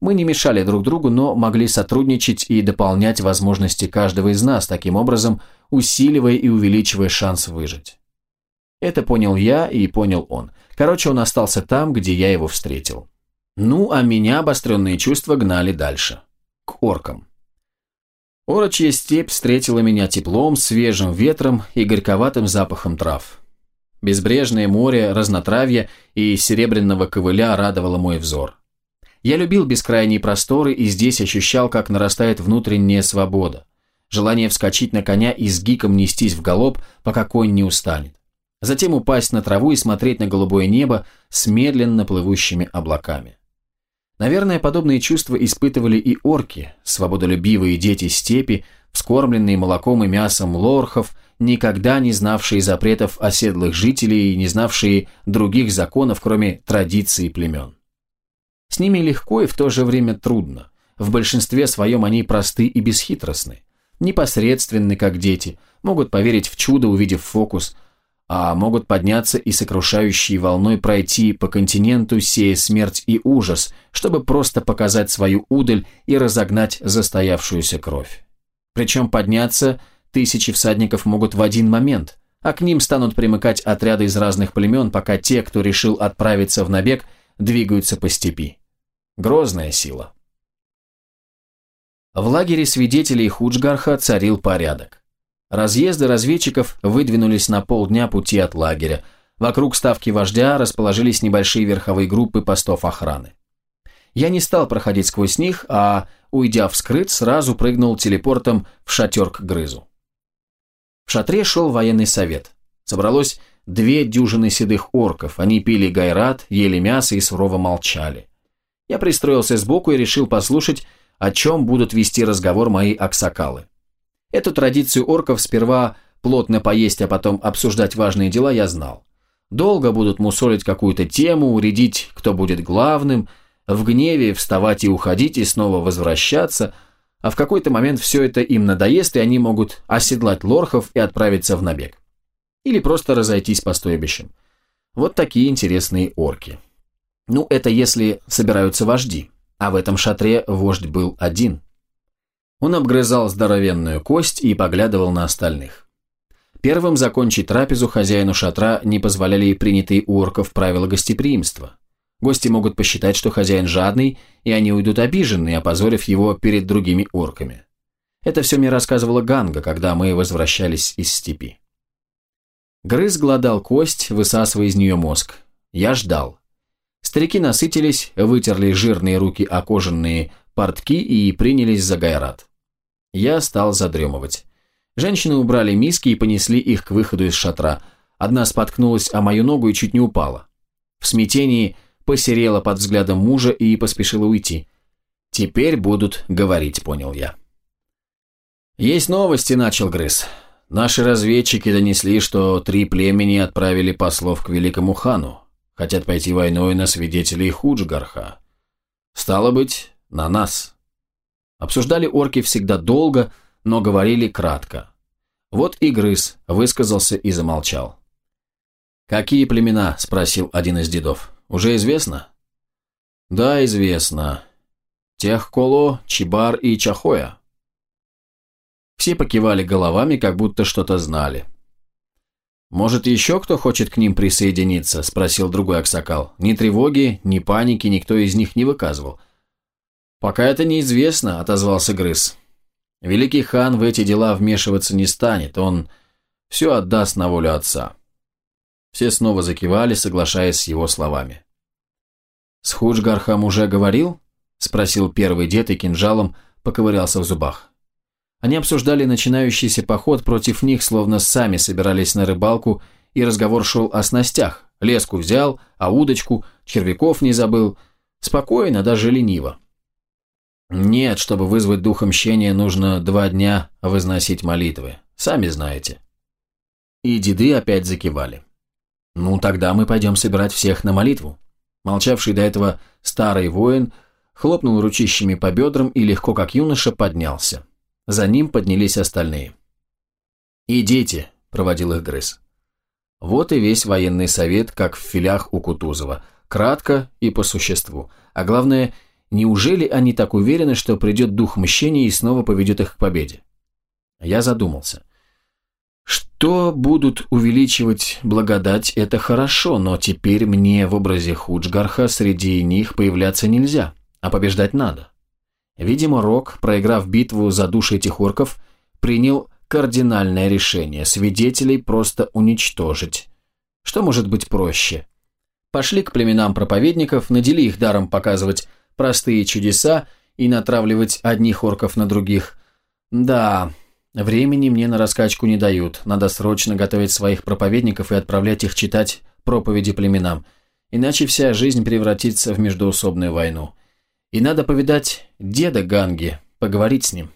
Мы не мешали друг другу, но могли сотрудничать и дополнять возможности каждого из нас, таким образом усиливая и увеличивая шанс выжить. Это понял я и понял он. Короче, он остался там, где я его встретил. Ну, а меня обостренные чувства гнали дальше. К оркам. Орочья степь встретила меня теплом, свежим ветром и горьковатым запахом трав. Безбрежное море, разнотравья и серебряного ковыля радовало мой взор. Я любил бескрайние просторы и здесь ощущал, как нарастает внутренняя свобода. Желание вскочить на коня и с гиком нестись в галоп, пока конь не устанет затем упасть на траву и смотреть на голубое небо с медленно плывущими облаками. Наверное, подобные чувства испытывали и орки, свободолюбивые дети степи, вскормленные молоком и мясом лорхов, никогда не знавшие запретов оседлых жителей и не знавшие других законов, кроме традиций племен. С ними легко и в то же время трудно. В большинстве своем они просты и бесхитростны. Непосредственны, как дети, могут поверить в чудо, увидев фокус, а могут подняться и сокрушающей волной пройти по континенту, сея смерть и ужас, чтобы просто показать свою удаль и разогнать застоявшуюся кровь. Причем подняться тысячи всадников могут в один момент, а к ним станут примыкать отряды из разных племен, пока те, кто решил отправиться в набег, двигаются по степи. Грозная сила. В лагере свидетелей Худжгарха царил порядок. Разъезды разведчиков выдвинулись на полдня пути от лагеря. Вокруг ставки вождя расположились небольшие верховые группы постов охраны. Я не стал проходить сквозь них, а, уйдя вскрыт, сразу прыгнул телепортом в шатер к грызу. В шатре шел военный совет. Собралось две дюжины седых орков. Они пили гайрат, ели мясо и сурово молчали. Я пристроился сбоку и решил послушать, о чем будут вести разговор мои аксакалы. Эту традицию орков сперва плотно поесть, а потом обсуждать важные дела я знал. Долго будут мусолить какую-то тему, уредить, кто будет главным, в гневе вставать и уходить, и снова возвращаться, а в какой-то момент все это им надоест, и они могут оседлать лорхов и отправиться в набег. Или просто разойтись по стойбищам. Вот такие интересные орки. Ну, это если собираются вожди, а в этом шатре вождь был один. Он обгрызал здоровенную кость и поглядывал на остальных. Первым закончить трапезу хозяину шатра не позволяли и принятые у орков правила гостеприимства. Гости могут посчитать, что хозяин жадный, и они уйдут обиженные, опозорив его перед другими орками. Это все мне рассказывала Ганга, когда мы возвращались из степи. Грыз глодал кость, высасывая из нее мозг. Я ждал. Старики насытились, вытерли жирные руки о кожаные портки и принялись за гайрат. Я стал задремывать. Женщины убрали миски и понесли их к выходу из шатра. Одна споткнулась о мою ногу и чуть не упала. В смятении посерела под взглядом мужа и поспешила уйти. «Теперь будут говорить», — понял я. «Есть новости», — начал Грыз. «Наши разведчики донесли, что три племени отправили послов к великому хану. Хотят пойти войной на свидетелей Худжгарха. Стало быть, на нас». Обсуждали орки всегда долго, — но говорили кратко. Вот и Грыз высказался и замолчал. «Какие племена?» – спросил один из дедов. «Уже известно?» «Да, известно. Техколо, Чибар и Чахоя». Все покивали головами, как будто что-то знали. «Может, еще кто хочет к ним присоединиться?» – спросил другой Аксакал. «Ни тревоги, ни паники никто из них не выказывал». «Пока это неизвестно», – отозвался Грыз. Великий хан в эти дела вмешиваться не станет, он все отдаст на волю отца. Все снова закивали, соглашаясь с его словами. «С Худжгархом уже говорил?» – спросил первый дед и кинжалом поковырялся в зубах. Они обсуждали начинающийся поход против них, словно сами собирались на рыбалку, и разговор шел о снастях. Леску взял, а удочку, червяков не забыл. Спокойно, даже лениво. Нет, чтобы вызвать дух мщения, нужно два дня возносить молитвы. Сами знаете. И деды опять закивали. Ну, тогда мы пойдем собирать всех на молитву. Молчавший до этого старый воин хлопнул ручищами по бедрам и легко, как юноша, поднялся. За ним поднялись остальные. «Идите», — проводил их Грыз. Вот и весь военный совет, как в филях у Кутузова. Кратко и по существу. А главное, Неужели они так уверены, что придет дух мщения и снова поведет их к победе? Я задумался. Что будут увеличивать благодать, это хорошо, но теперь мне в образе Худжгарха среди них появляться нельзя, а побеждать надо. Видимо, Рок, проиграв битву за души этих орков, принял кардинальное решение – свидетелей просто уничтожить. Что может быть проще? Пошли к племенам проповедников, надели их даром показывать простые чудеса и натравливать одних орков на других. Да, времени мне на раскачку не дают, надо срочно готовить своих проповедников и отправлять их читать проповеди племенам, иначе вся жизнь превратится в междоусобную войну. И надо повидать деда Ганги, поговорить с ним.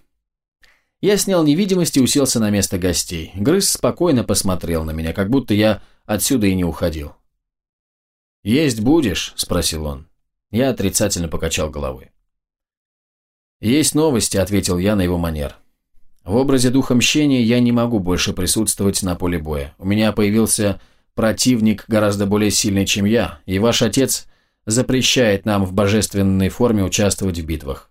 Я снял невидимость и уселся на место гостей. Грыз спокойно посмотрел на меня, как будто я отсюда и не уходил. «Есть будешь?» – спросил он. Я отрицательно покачал головой. «Есть новости», — ответил я на его манер. «В образе духа мщения я не могу больше присутствовать на поле боя. У меня появился противник гораздо более сильный, чем я, и ваш отец запрещает нам в божественной форме участвовать в битвах».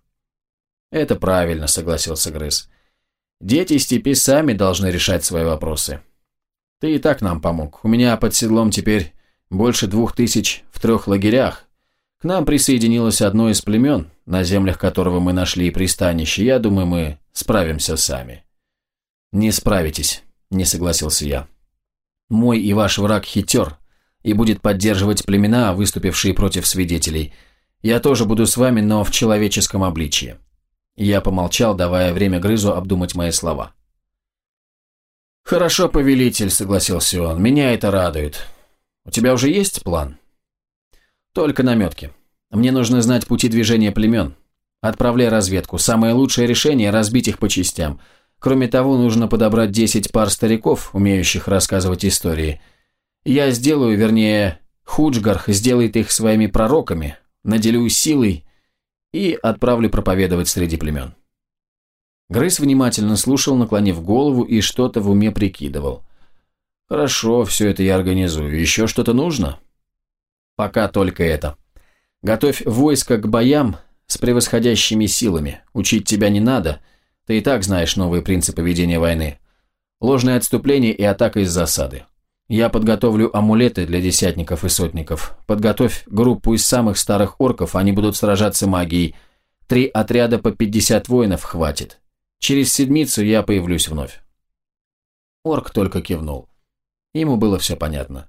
«Это правильно», — согласился Грыз. «Дети степи сами должны решать свои вопросы. Ты и так нам помог. У меня под седлом теперь больше двух тысяч в трех лагерях, к нам присоединилось одно из племен, на землях которого мы нашли пристанище. Я думаю, мы справимся сами». «Не справитесь», — не согласился я. «Мой и ваш враг хитер и будет поддерживать племена, выступившие против свидетелей. Я тоже буду с вами, но в человеческом обличье». Я помолчал, давая время Грызу обдумать мои слова. «Хорошо, повелитель», — согласился он, — «меня это радует. У тебя уже есть план?» Только наметки. Мне нужно знать пути движения племен. Отправляй разведку. Самое лучшее решение – разбить их по частям. Кроме того, нужно подобрать 10 пар стариков, умеющих рассказывать истории. Я сделаю, вернее, Худжгарх сделает их своими пророками, наделю силой и отправлю проповедовать среди племен. Грейс внимательно слушал, наклонив голову и что-то в уме прикидывал. «Хорошо, все это я организую. Еще что-то нужно?» «Пока только это. Готовь войско к боям с превосходящими силами. Учить тебя не надо. Ты и так знаешь новые принципы ведения войны. Ложное отступление и атака из засады. Я подготовлю амулеты для десятников и сотников. Подготовь группу из самых старых орков, они будут сражаться магией. Три отряда по 50 воинов хватит. Через седмицу я появлюсь вновь. Орк только кивнул. Ему было все понятно.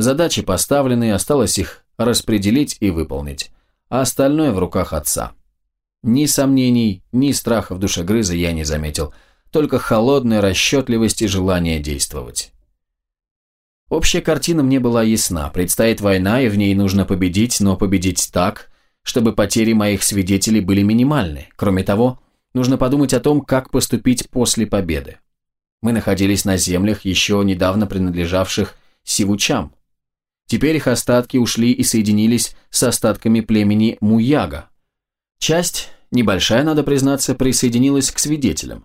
Задачи поставлены, осталось их распределить и выполнить. А остальное в руках отца. Ни сомнений, ни страха в душе грыза я не заметил, только холодная расчетливость и желание действовать. Общая картина мне была ясна. Предстоит война, и в ней нужно победить, но победить так, чтобы потери моих свидетелей были минимальны. Кроме того, нужно подумать о том, как поступить после победы. Мы находились на землях, еще недавно принадлежавших сивучам. Теперь их остатки ушли и соединились с остатками племени Муяга. Часть, небольшая, надо признаться, присоединилась к свидетелям.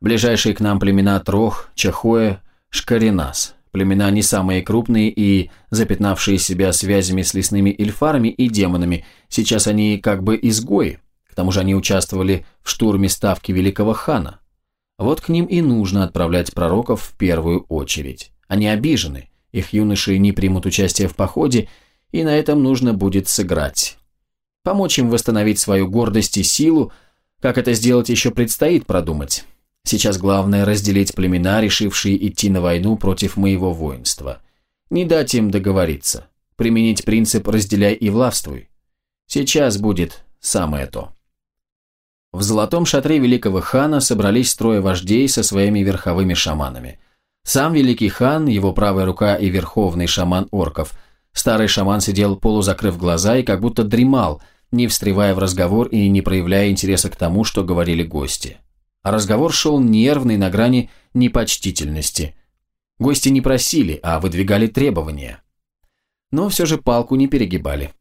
Ближайшие к нам племена Трох, Чахоя, Шкаринас племена не самые крупные и запятнавшие себя связями с лесными эльфарами и демонами, сейчас они как бы изгои, к тому же они участвовали в штурме ставки великого хана. Вот к ним и нужно отправлять пророков в первую очередь. Они обижены, их юноши не примут участие в походе, и на этом нужно будет сыграть. Помочь им восстановить свою гордость и силу, как это сделать еще предстоит продумать. Сейчас главное разделить племена, решившие идти на войну против моего воинства. Не дать им договориться. Применить принцип «разделяй и властвуй». Сейчас будет самое то. В золотом шатре великого хана собрались трое вождей со своими верховыми шаманами. Сам великий хан, его правая рука и верховный шаман орков. Старый шаман сидел полузакрыв глаза и как будто дремал, не встревая в разговор и не проявляя интереса к тому, что говорили гости а разговор шел нервный на грани непочтительности. Гости не просили, а выдвигали требования. Но все же палку не перегибали.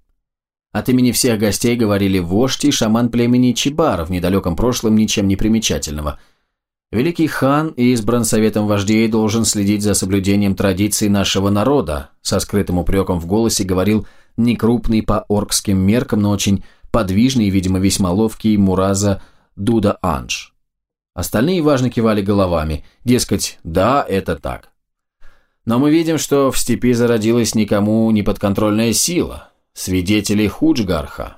От имени всех гостей говорили вождь и шаман племени Чибар в недалеком прошлом ничем не примечательного. Великий хан, избран советом вождей, должен следить за соблюдением традиций нашего народа, со скрытым упреком в голосе говорил некрупный по оркским меркам, но очень подвижный и, видимо, весьма ловкий Мураза Дуда Анж. Остальные важно кивали головами, дескать, да, это так. Но мы видим, что в степи зародилась никому не подконтрольная сила, свидетели Худжгарха.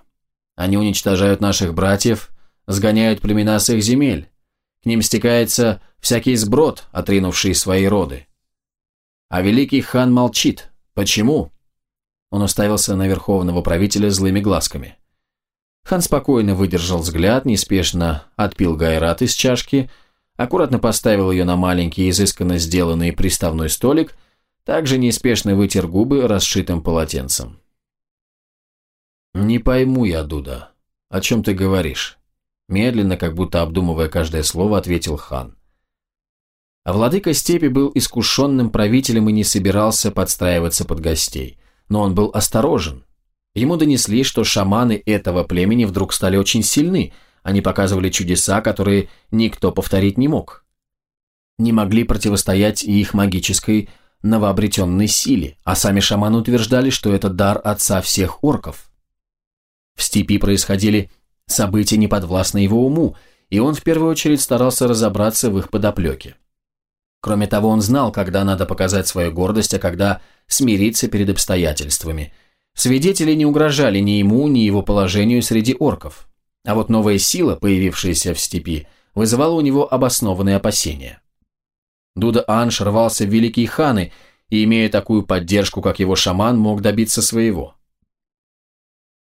Они уничтожают наших братьев, сгоняют племена с их земель. К ним стекается всякий сброд, отринувший свои роды. А великий хан молчит. Почему? Он уставился на верховного правителя злыми глазками. Хан спокойно выдержал взгляд, неспешно отпил гайрат из чашки, аккуратно поставил ее на маленький, изысканно сделанный приставной столик, также неспешно вытер губы расшитым полотенцем. «Не пойму я, Дуда, о чем ты говоришь?» Медленно, как будто обдумывая каждое слово, ответил хан. А владыка степи был искушенным правителем и не собирался подстраиваться под гостей. Но он был осторожен, Ему донесли, что шаманы этого племени вдруг стали очень сильны, они показывали чудеса, которые никто повторить не мог. Не могли противостоять и их магической новообретенной силе, а сами шаманы утверждали, что это дар отца всех орков. В степи происходили события, неподвластные его уму, и он в первую очередь старался разобраться в их подоплеке. Кроме того, он знал, когда надо показать свою гордость, а когда смириться перед обстоятельствами – Свидетели не угрожали ни ему, ни его положению среди орков. А вот новая сила, появившаяся в степи, вызывала у него обоснованные опасения. Дуда Анш рвался в великие ханы, и, имея такую поддержку, как его шаман, мог добиться своего.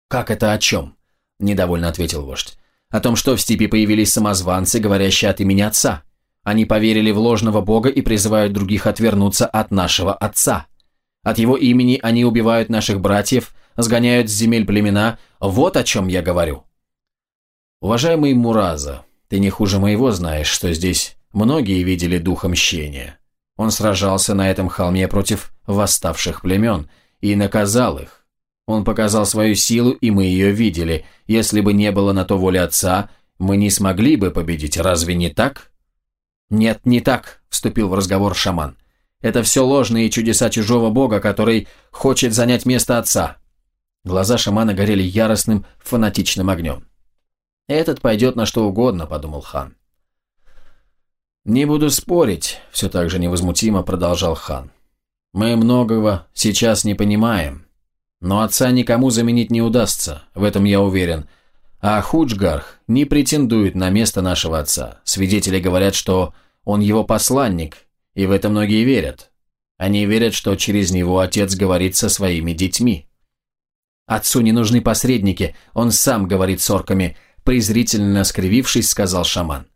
«Как это о чем?» – недовольно ответил вождь. «О том, что в степи появились самозванцы, говорящие от имени отца. Они поверили в ложного бога и призывают других отвернуться от нашего отца. От его имени они убивают наших братьев, сгоняют с земель племена. Вот о чем я говорю. Уважаемый Мураза, ты не хуже моего знаешь, что здесь многие видели духа мщения. Он сражался на этом холме против восставших племен и наказал их. Он показал свою силу, и мы ее видели. Если бы не было на то воли отца, мы не смогли бы победить, разве не так? Нет, не так, вступил в разговор шаман. Это все ложные чудеса чужого бога, который хочет занять место отца. Глаза шамана горели яростным, фанатичным огнем. «Этот пойдет на что угодно», — подумал хан. «Не буду спорить», — все так же невозмутимо продолжал хан. «Мы многого сейчас не понимаем, но отца никому заменить не удастся, в этом я уверен. А Худжгарх не претендует на место нашего отца. Свидетели говорят, что он его посланник, и в это многие верят. Они верят, что через него отец говорит со своими детьми. Отцу не нужны посредники, он сам говорит с орками, презрительно скривившись, сказал шаман.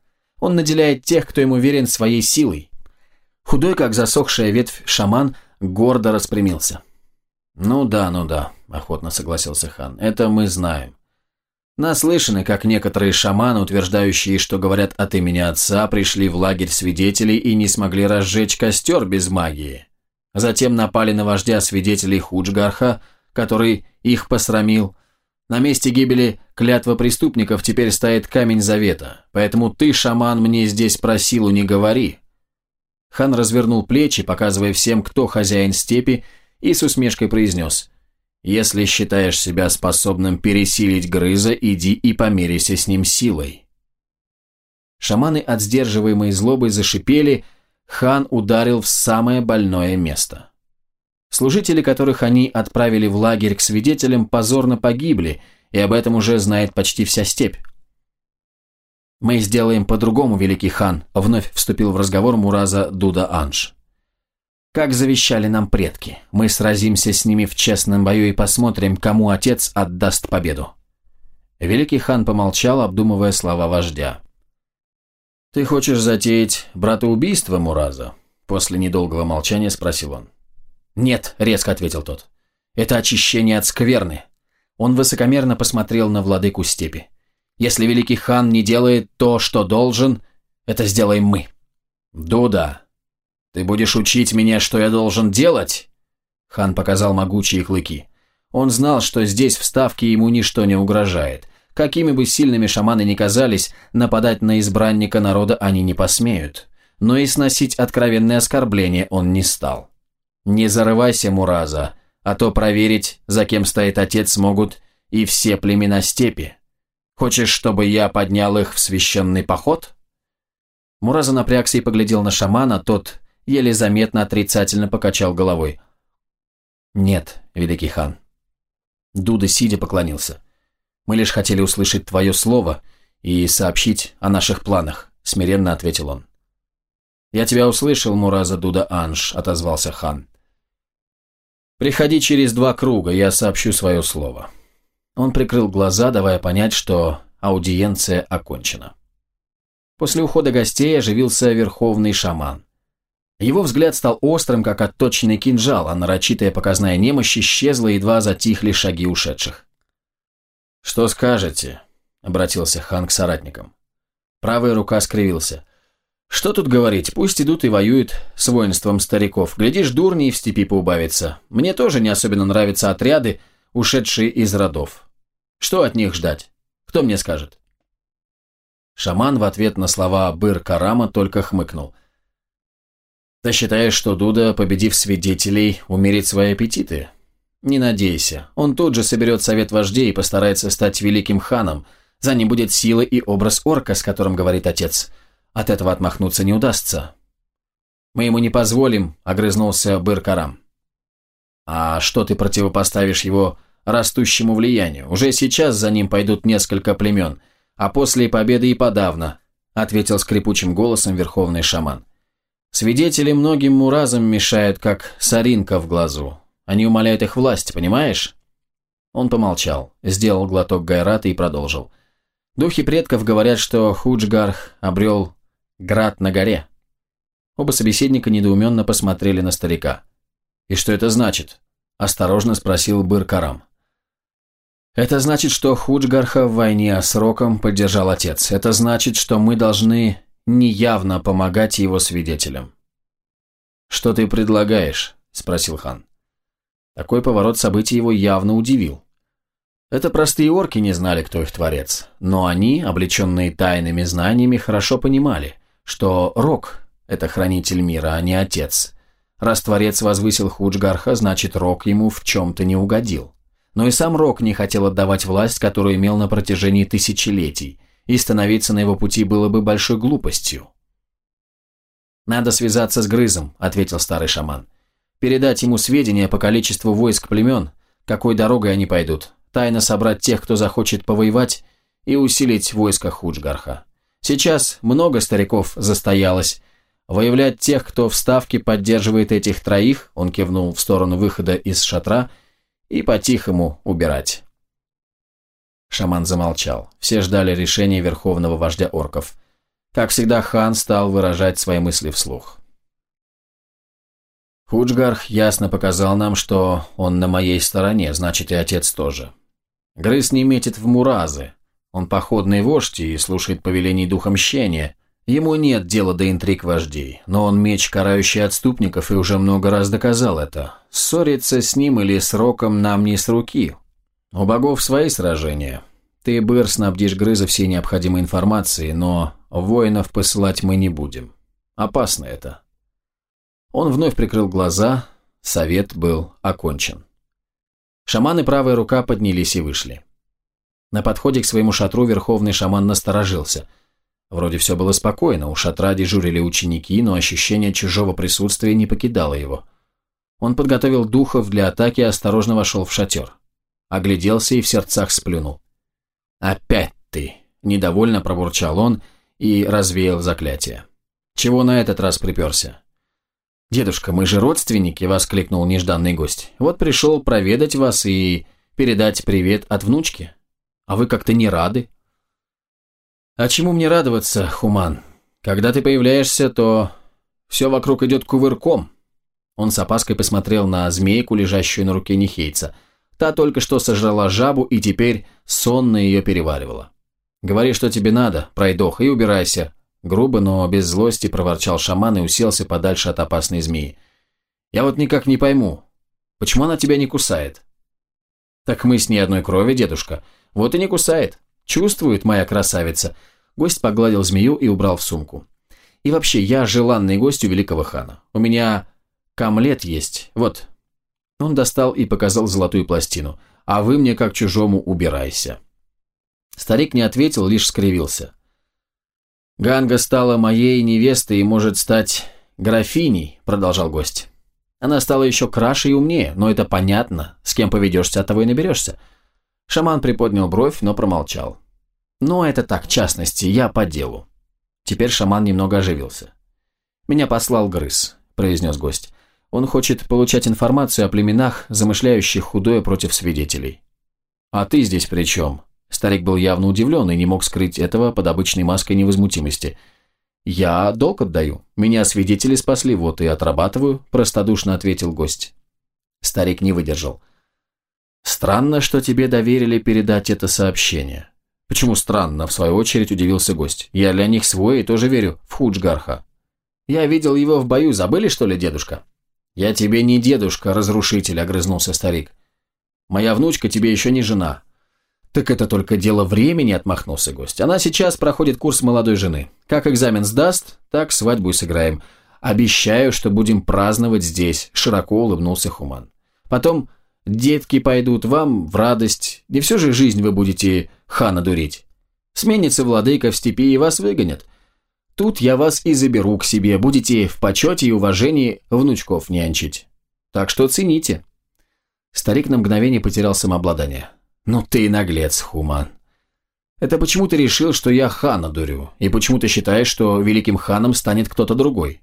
Он наделяет тех, кто ему верен своей силой. Худой, как засохшая ветвь, шаман гордо распрямился. «Ну да, ну да», – охотно согласился хан, – «это мы знаем. Наслышаны, как некоторые шаманы, утверждающие, что говорят от имени отца, пришли в лагерь свидетелей и не смогли разжечь костер без магии. Затем напали на вождя свидетелей Худжгарха, который их посрамил. На месте гибели клятва преступников теперь стоит камень завета, поэтому ты, шаман, мне здесь про силу не говори». Хан развернул плечи, показывая всем, кто хозяин степи, и с усмешкой произнес «Если считаешь себя способным пересилить грыза, иди и померяйся с ним силой». Шаманы от сдерживаемой злобой зашипели, хан ударил в самое больное место. Служители, которых они отправили в лагерь к свидетелям, позорно погибли, и об этом уже знает почти вся степь. «Мы сделаем по-другому, великий хан», — вновь вступил в разговор Мураза Дуда Анш. «Как завещали нам предки, мы сразимся с ними в честном бою и посмотрим, кому отец отдаст победу». Великий хан помолчал, обдумывая слова вождя. «Ты хочешь затеять братоубийство Мураза?» После недолгого молчания спросил он. «Нет», — резко ответил тот. «Это очищение от скверны». Он высокомерно посмотрел на владыку степи. «Если великий хан не делает то, что должен, это сделаем мы». «Дуда, ты будешь учить меня, что я должен делать?» Хан показал могучие клыки. Он знал, что здесь в Ставке ему ничто не угрожает. Какими бы сильными шаманы ни казались, нападать на избранника народа они не посмеют. Но и сносить откровенные оскорбления он не стал. Не зарывайся, Мураза, а то проверить, за кем стоит отец, смогут и все племена степи. Хочешь, чтобы я поднял их в священный поход?» Мураза напрягся и поглядел на шамана, тот еле заметно отрицательно покачал головой. «Нет, великий хан». Дуда сидя поклонился. «Мы лишь хотели услышать твое слово и сообщить о наших планах», смиренно ответил он. «Я тебя услышал, Мураза Дуда Анш», — отозвался хан. «Приходи через два круга, я сообщу свое слово». Он прикрыл глаза, давая понять, что аудиенция окончена. После ухода гостей оживился верховный шаман. Его взгляд стал острым, как отточенный кинжал, а нарочитая показная немощь исчезла, едва затихли шаги ушедших. «Что скажете?» – обратился хан к соратникам. Правая рука скривился. Что тут говорить, пусть идут и воюют с воинством стариков. Глядишь, дурни и в степи поубавится. Мне тоже не особенно нравятся отряды, ушедшие из родов. Что от них ждать? Кто мне скажет? Шаман в ответ на слова Быр-Карама только хмыкнул. Ты считаешь, что Дуда, победив свидетелей, умерит свои аппетиты? Не надейся. Он тут же соберет совет вождей и постарается стать великим ханом. За ним будет сила и образ орка, с которым говорит отец – от этого отмахнуться не удастся. Мы ему не позволим, огрызнулся Быр-Карам. А что ты противопоставишь его растущему влиянию? Уже сейчас за ним пойдут несколько племен, а после победы и подавно, ответил скрипучим голосом верховный шаман. Свидетели многим муразам мешают, как соринка в глазу. Они умоляют их власть, понимаешь? Он помолчал, сделал глоток гайрата и продолжил. Духи предков говорят, что Худжгарх обрел Град на горе. Оба собеседника недоуменно посмотрели на старика. «И что это значит?» – осторожно спросил Быр-Карам. «Это значит, что Худжгарха в войне с Роком поддержал отец. Это значит, что мы должны неявно помогать его свидетелям. «Что ты предлагаешь?» – спросил хан. Такой поворот событий его явно удивил. Это простые орки не знали, кто их творец, но они, облеченные тайными знаниями, хорошо понимали, что Рок – это хранитель мира, а не отец. Раз творец возвысил Худжгарха, значит, Рок ему в чем-то не угодил. Но и сам Рок не хотел отдавать власть, которую имел на протяжении тысячелетий, и становиться на его пути было бы большой глупостью. «Надо связаться с Грызом», – ответил старый шаман. «Передать ему сведения по количеству войск племен, какой дорогой они пойдут, тайно собрать тех, кто захочет повоевать, и усилить войско Худжгарха. Сейчас много стариков застоялось. Выявлять тех, кто в ставке поддерживает этих троих, он кивнул в сторону выхода из шатра, и по-тихому убирать». Шаман замолчал. Все ждали решения верховного вождя орков – как всегда, хан стал выражать свои мысли вслух. Худжгарх ясно показал нам, что он на моей стороне, значит и отец тоже. Грыз не метит в муразы. Он походный вождь и слушает повелений духа мщения. Ему нет дела до интриг вождей, но он меч, карающий отступников, и уже много раз доказал это. Ссориться с ним или с Роком нам не с руки. У богов свои сражения. Ты, Быр, снабдишь Грыза всей необходимой информацией, но Воинов посылать мы не будем. Опасно это. Он вновь прикрыл глаза, совет был окончен. Шаман и правая рука поднялись и вышли. На подходе к своему шатру верховный шаман насторожился. Вроде все было спокойно, у шатра дежурили ученики, но ощущение чужого присутствия не покидало его. Он подготовил духов для атаки и осторожно вошел в шатер. Огляделся и в сердцах сплюнул. «Опять ты!» – недовольно пробурчал он – и развеял заклятие. «Чего на этот раз приперся?» «Дедушка, мы же родственники», — воскликнул нежданный гость. «Вот пришел проведать вас и передать привет от внучки. А вы как-то не рады?» «А чему мне радоваться, Хуман? Когда ты появляешься, то все вокруг идет кувырком». Он с опаской посмотрел на змейку, лежащую на руке Нихейца. Та только что сожрала жабу и теперь сонно ее переваривала. «Говори, что тебе надо, пройдох, и убирайся», грубо, но без злости проворчал шаман и уселся подальше от опасной змеи. «Я вот никак не пойму, почему она тебя не кусает?» «Так мы с ней одной крови, дедушка. Вот и не кусает. Чувствует моя красавица». Гость погладил змею и убрал в сумку. «И вообще, я желанный гость у великого хана. У меня камлет есть, вот». Он достал и показал золотую пластину. «А вы мне как чужому убирайся». Старик не ответил, лишь скривился. «Ганга стала моей невестой и может стать графиней», — продолжал гость. «Она стала еще краше и умнее, но это понятно. С кем поведешься, от того и наберешься». Шаман приподнял бровь, но промолчал. «Ну, это так, частности, я по делу». Теперь шаман немного оживился. «Меня послал Грыз», — произнес гость. «Он хочет получать информацию о племенах, замышляющих худое против свидетелей». «А ты здесь при чем?» Старик был явно удивлен и не мог скрыть этого под обычной маской невозмутимости. «Я долг отдаю. Меня свидетели спасли, вот и отрабатываю», – простодушно ответил гость. Старик не выдержал. «Странно, что тебе доверили передать это сообщение». «Почему странно?» – в свою очередь удивился гость. «Я для них свой и тоже верю в Худжгарха». «Я видел его в бою, забыли, что ли, дедушка?» «Я тебе не дедушка, разрушитель», – огрызнулся старик. «Моя внучка тебе еще не жена, «Так это только дело времени», – отмахнулся гость. «Она сейчас проходит курс молодой жены. Как экзамен сдаст, так свадьбу и сыграем. Обещаю, что будем праздновать здесь», – широко улыбнулся Хуман. «Потом детки пойдут вам в радость. Не всю же жизнь вы будете хана дурить. Сменится владыка в степи и вас выгонят. Тут я вас и заберу к себе, будете в почете и уважении внучков нянчить. Так что цените». Старик на мгновение потерял самообладание. «Ну ты наглец, Хуман. Это почему ты решил, что я хана дурю, и почему ты считаешь, что великим ханом станет кто-то другой?»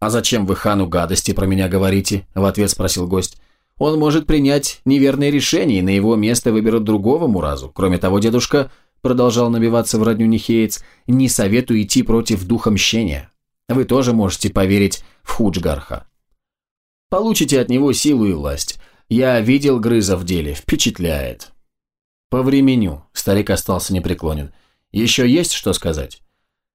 «А зачем вы хану гадости про меня говорите?» – в ответ спросил гость. «Он может принять неверное решение, и на его место выберут другого Муразу. Кроме того, дедушка, – продолжал набиваться в родню Нихеец, – не советую идти против духа мщения. Вы тоже можете поверить в Худжгарха. Получите от него силу и власть. Я видел Грыза в деле, впечатляет. «По времени», – старик остался непреклонен. «Еще есть что сказать?»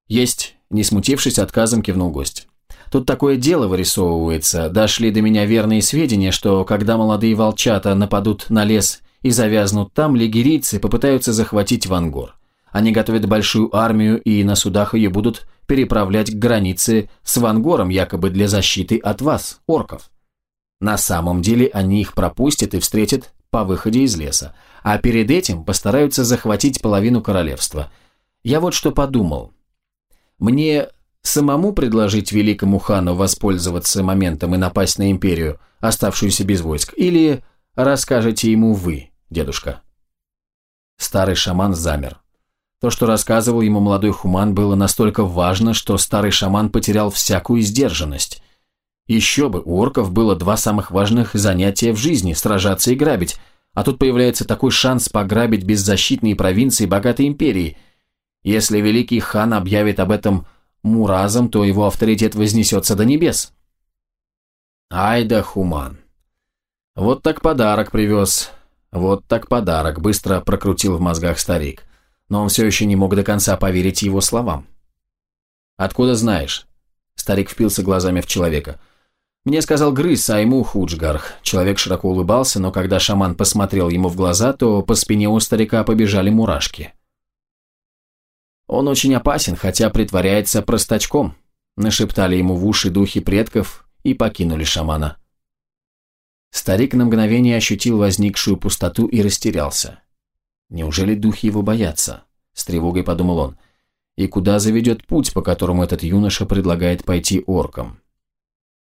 «Есть», – не смутившись отказом, кивнул гость. Тут такое дело вырисовывается. Дошли до меня верные сведения, что когда молодые волчата нападут на лес и завязнут там, лигерийцы попытаются захватить Вангор. Они готовят большую армию и на судах ее будут переправлять к границе с Вангором, якобы для защиты от вас, орков. На самом деле они их пропустят и встретят по выходе из леса, а перед этим постараются захватить половину королевства. Я вот что подумал. Мне самому предложить великому хану воспользоваться моментом и напасть на империю, оставшуюся без войск, или расскажете ему вы, дедушка?» Старый шаман замер. То, что рассказывал ему молодой хуман, было настолько важно, что старый шаман потерял всякую сдержанность. Еще бы, у орков было два самых важных занятия в жизни – сражаться и грабить, а тут появляется такой шанс пограбить беззащитные провинции богатой империи. Если великий хан объявит об этом Муразом, то его авторитет вознесется до небес. Ай да хуман. Вот так подарок привез. Вот так подарок, быстро прокрутил в мозгах старик. Но он все еще не мог до конца поверить его словам. «Откуда знаешь?» Старик впился глазами в человека. «Мне сказал Грыз, а ему Худжгарх». Человек широко улыбался, но когда шаман посмотрел ему в глаза, то по спине у старика побежали мурашки. Он очень опасен, хотя притворяется простачком, нашептали ему в уши духи предков и покинули шамана. Старик на мгновение ощутил возникшую пустоту и растерялся. Неужели духи его боятся? С тревогой подумал он. И куда заведет путь, по которому этот юноша предлагает пойти оркам?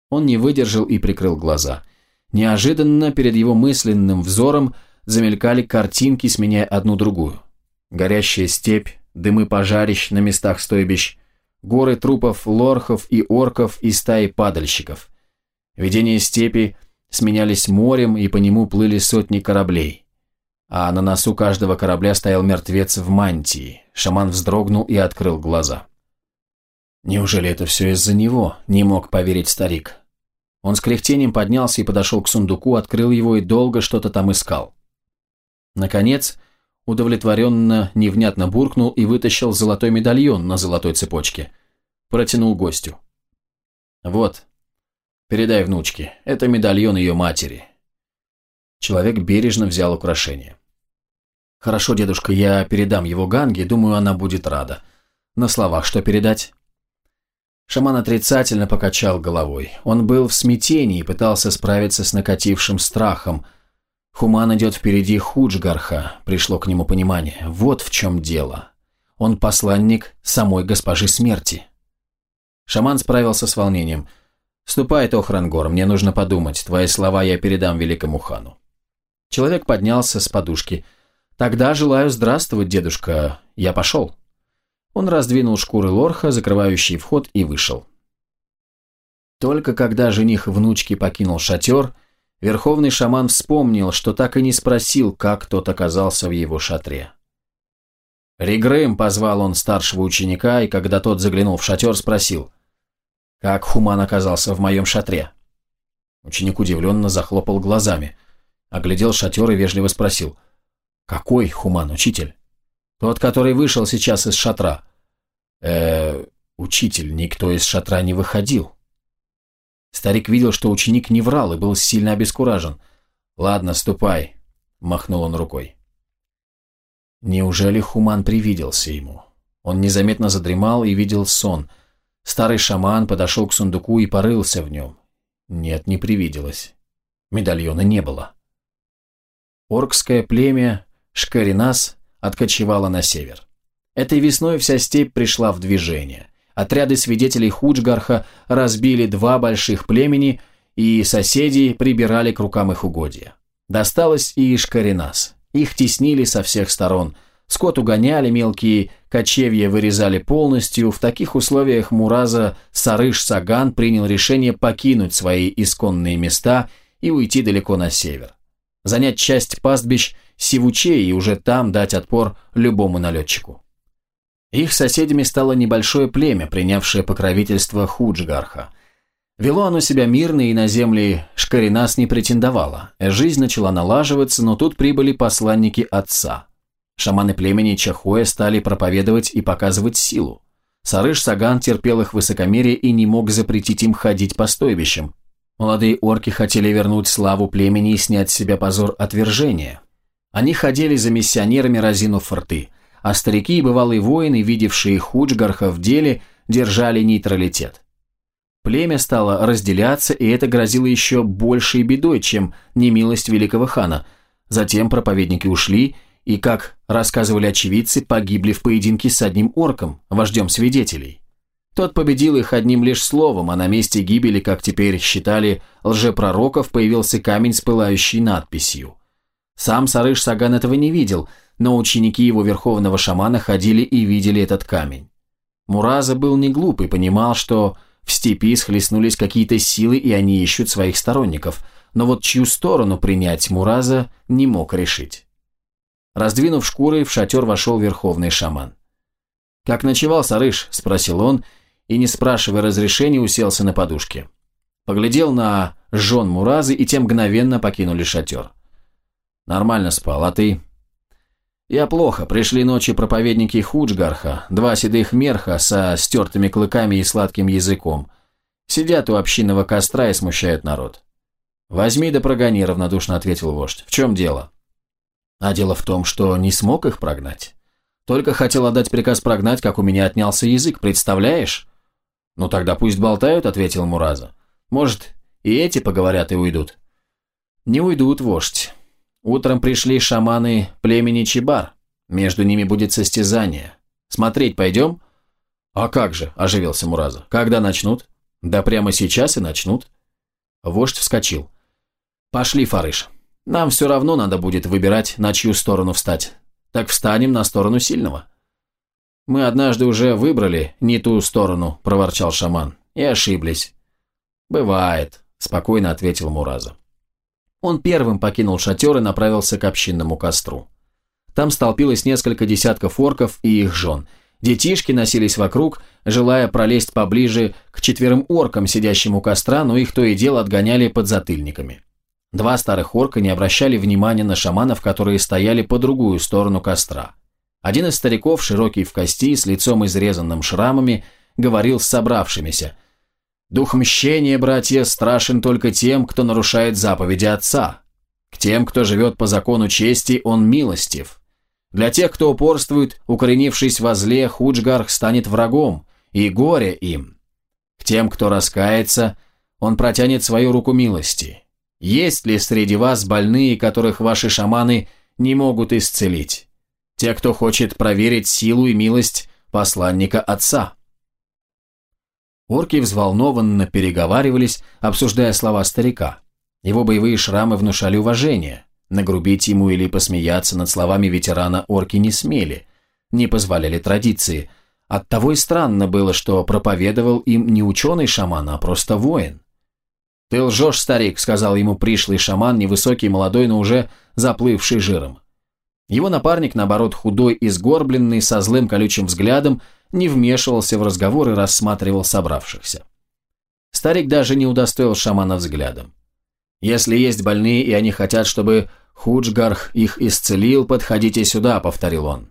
Он не выдержал и прикрыл глаза. Неожиданно перед его мысленным взором замелькали картинки, сменяя одну другую. Горящая степь, дымы пожарищ на местах стойбищ, горы трупов лорхов и орков и стаи падальщиков. Видения степи сменялись морем, и по нему плыли сотни кораблей. А на носу каждого корабля стоял мертвец в мантии. Шаман вздрогнул и открыл глаза. Неужели это все из-за него? Не мог поверить старик. Он с кряхтением поднялся и подошел к сундуку, открыл его и долго что-то там искал. Наконец, удовлетворенно, невнятно буркнул и вытащил золотой медальон на золотой цепочке. Протянул гостю. «Вот, передай внучке, это медальон ее матери». Человек бережно взял украшение. «Хорошо, дедушка, я передам его Ганге, думаю, она будет рада. На словах что передать?» Шаман отрицательно покачал головой. Он был в смятении и пытался справиться с накатившим страхом – Хуман идет впереди Худжгарха, пришло к нему понимание. Вот в чем дело. Он посланник самой госпожи смерти. Шаман справился с волнением. «Ступай, Тохрангор, мне нужно подумать. Твои слова я передам великому хану». Человек поднялся с подушки. «Тогда желаю здравствовать, дедушка. Я пошел». Он раздвинул шкуры лорха, закрывающие вход, и вышел. Только когда жених внучки покинул шатер – Верховный шаман вспомнил, что так и не спросил, как тот оказался в его шатре. Ригрым позвал он старшего ученика, и когда тот заглянул в шатер, спросил, «Как Хуман оказался в моем шатре?» Ученик удивленно захлопал глазами, оглядел шатер и вежливо спросил, «Какой Хуман, учитель?» «Тот, который вышел сейчас из шатра». «Э, учитель, никто из шатра не выходил». Старик видел, что ученик не врал и был сильно обескуражен. «Ладно, ступай», — махнул он рукой. Неужели Хуман привиделся ему? Он незаметно задремал и видел сон. Старый шаман подошел к сундуку и порылся в нем. Нет, не привиделось. Медальона не было. Оркское племя Шкаринас откочевало на север. Этой весной вся степь пришла в движение. Отряды свидетелей Худжгарха разбили два больших племени, и соседи прибирали к рукам их угодья. Досталось и Ишкаринас. Их теснили со всех сторон. Скот угоняли, мелкие кочевья вырезали полностью. В таких условиях Мураза Сарыш-Саган принял решение покинуть свои исконные места и уйти далеко на север. Занять часть пастбищ Сивучей и уже там дать отпор любому налетчику. Их соседями стало небольшое племя, принявшее покровительство Худжгарха. Вело оно себя мирно и на земли Шкаринас не претендовало. Жизнь начала налаживаться, но тут прибыли посланники отца. Шаманы племени Чахоя стали проповедовать и показывать силу. Сарыш Саган терпел их высокомерие и не мог запретить им ходить по стойбищам. Молодые орки хотели вернуть славу племени и снять с себя позор отвержения. Они ходили за миссионерами, разинув форты, а старики и бывалые воины, видевшие Худжгарха в деле, держали нейтралитет. Племя стало разделяться, и это грозило еще большей бедой, чем немилость великого хана. Затем проповедники ушли, и, как рассказывали очевидцы, погибли в поединке с одним орком, вождем свидетелей. Тот победил их одним лишь словом, а на месте гибели, как теперь считали лжепророков, появился камень с пылающей надписью. Сам Сарыш Саган этого не видел, но ученики его верховного шамана ходили и видели этот камень. Мураза был не глуп и понимал, что в степи схлестнулись какие-то силы, и они ищут своих сторонников, но вот чью сторону принять Мураза не мог решить. Раздвинув шкуры, в шатер вошел верховный шаман. «Как ночевал, Сарыш?» – спросил он, и, не спрашивая разрешения, уселся на подушке. Поглядел на жен Муразы, и те мгновенно покинули шатер. «Нормально спал, а ты?» «Я плохо. Пришли ночью проповедники Худжгарха, два седых мерха со стертыми клыками и сладким языком. Сидят у общинного костра и смущают народ». «Возьми да прогони», — равнодушно ответил вождь. «В чем дело?» «А дело в том, что не смог их прогнать. Только хотел отдать приказ прогнать, как у меня отнялся язык, представляешь?» «Ну тогда пусть болтают», — ответил Мураза. «Может, и эти поговорят и уйдут?» «Не уйдут, вождь. Утром пришли шаманы племени Чебар. Между ними будет состязание. Смотреть пойдем?» «А как же?» – оживился Мураза. «Когда начнут?» «Да прямо сейчас и начнут». Вождь вскочил. «Пошли, Фарыш. Нам все равно надо будет выбирать, на чью сторону встать. Так встанем на сторону сильного». «Мы однажды уже выбрали не ту сторону», – проворчал шаман, – «и ошиблись». «Бывает», – спокойно ответил Мураза. Он первым покинул шатер и направился к общинному костру. Там столпилось несколько десятков орков и их жен. Детишки носились вокруг, желая пролезть поближе к четверым оркам, сидящим у костра, но их то и дело отгоняли под затыльниками. Два старых орка не обращали внимания на шаманов, которые стояли по другую сторону костра. Один из стариков, широкий в кости, с лицом изрезанным шрамами, говорил с собравшимися. «Дух мщения, братья, страшен только тем, кто нарушает заповеди Отца. К тем, кто живет по закону чести, он милостив. Для тех, кто упорствует, укоренившись во зле, Худжгарх станет врагом, и горе им. К тем, кто раскается, он протянет свою руку милости. Есть ли среди вас больные, которых ваши шаманы не могут исцелить?» те, кто хочет проверить силу и милость посланника отца. Орки взволнованно переговаривались, обсуждая слова старика. Его боевые шрамы внушали уважение. Нагрубить ему или посмеяться над словами ветерана орки не смели, не позволяли традиции. Оттого и странно было, что проповедовал им не ученый шаман, а просто воин. «Ты лжешь, старик», — сказал ему пришлый шаман, невысокий, молодой, но уже заплывший жиром. Его напарник, наоборот, худой и сгорбленный, со злым колючим взглядом, не вмешивался в разговор и рассматривал собравшихся. Старик даже не удостоил шамана взглядом. «Если есть больные, и они хотят, чтобы Худжгарх их исцелил, подходите сюда», — повторил он.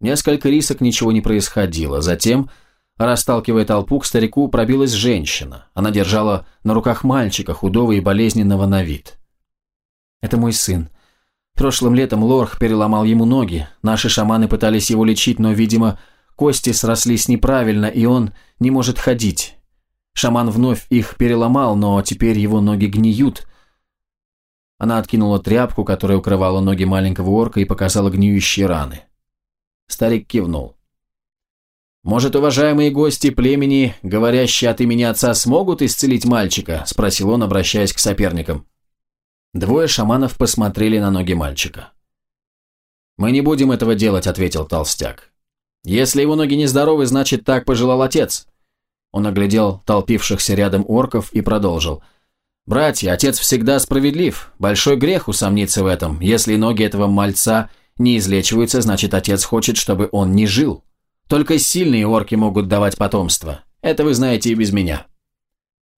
Несколько рисок ничего не происходило. Затем, расталкивая толпу, к старику пробилась женщина. Она держала на руках мальчика, худого и болезненного на вид. «Это мой сын. Прошлым летом Лорх переломал ему ноги. Наши шаманы пытались его лечить, но, видимо, кости срослись неправильно, и он не может ходить. Шаман вновь их переломал, но теперь его ноги гниют. Она откинула тряпку, которая укрывала ноги маленького орка, и показала гниющие раны. Старик кивнул. «Может, уважаемые гости племени, говорящие от имени отца, смогут исцелить мальчика?» – спросил он, обращаясь к соперникам. Двое шаманов посмотрели на ноги мальчика. «Мы не будем этого делать», — ответил толстяк. «Если его ноги нездоровы, значит, так пожелал отец». Он оглядел толпившихся рядом орков и продолжил. «Братья, отец всегда справедлив. Большой грех усомниться в этом. Если ноги этого мальца не излечиваются, значит, отец хочет, чтобы он не жил. Только сильные орки могут давать потомство. Это вы знаете и без меня».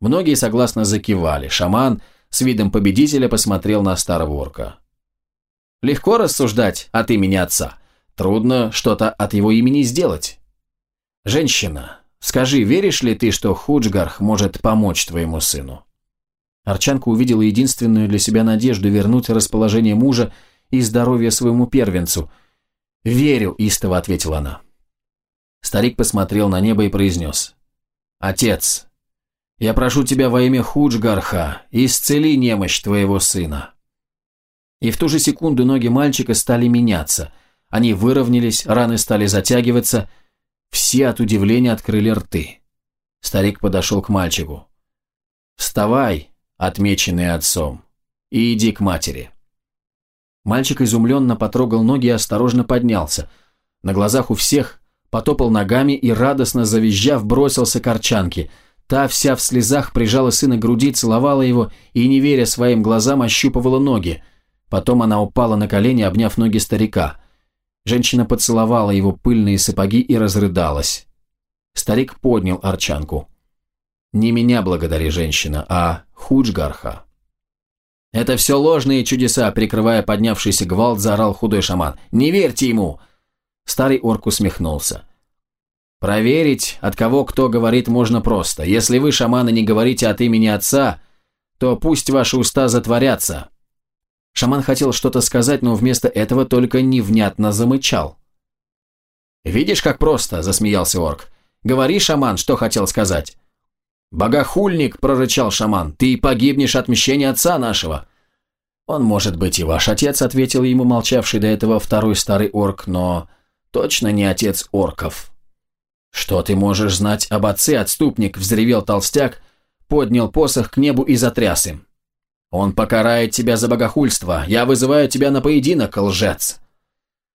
Многие согласно закивали. Шаман с видом победителя посмотрел на старого орка. «Легко рассуждать от имени отца. Трудно что-то от его имени сделать. «Женщина, скажи, веришь ли ты, что Худжгарх может помочь твоему сыну?» Арчанка увидела единственную для себя надежду вернуть расположение мужа и здоровье своему первенцу. «Верю», – истово ответила она. Старик посмотрел на небо и произнес. «Отец, я прошу тебя во имя Худжгарха, исцели немощь твоего сына». И в ту же секунду ноги мальчика стали меняться. Они выровнялись, раны стали затягиваться. Все от удивления открыли рты. Старик подошел к мальчику. «Вставай, отмеченный отцом, и иди к матери». Мальчик изумленно потрогал ноги и осторожно поднялся. На глазах у всех потопал ногами и, радостно завизжав, бросился к арчанке. Та вся в слезах прижала сына к груди, целовала его и, не веря своим глазам, ощупывала ноги. Потом она упала на колени, обняв ноги старика. Женщина поцеловала его пыльные сапоги и разрыдалась. Старик поднял арчанку. «Не меня благодари, женщина, а Худжгарха». «Это все ложные чудеса», — прикрывая поднявшийся гвалт, заорал худой шаман. «Не верьте ему!» Старый орк усмехнулся. «Проверить, от кого кто говорит, можно просто. Если вы, шаманы, не говорите от имени отца, то пусть ваши уста затворятся». Шаман хотел что-то сказать, но вместо этого только невнятно замычал. «Видишь, как просто», — засмеялся орк. «Говори, шаман, что хотел сказать». «Богохульник!» – прорычал шаман. «Ты погибнешь от мщения отца нашего!» «Он может быть и ваш отец», – ответил ему молчавший до этого второй старый орк, «но точно не отец орков». «Что ты можешь знать об отце, отступник?» – взревел толстяк, поднял посох к небу и затряс им. «Он покарает тебя за богохульство. Я вызываю тебя на поединок, лжец!»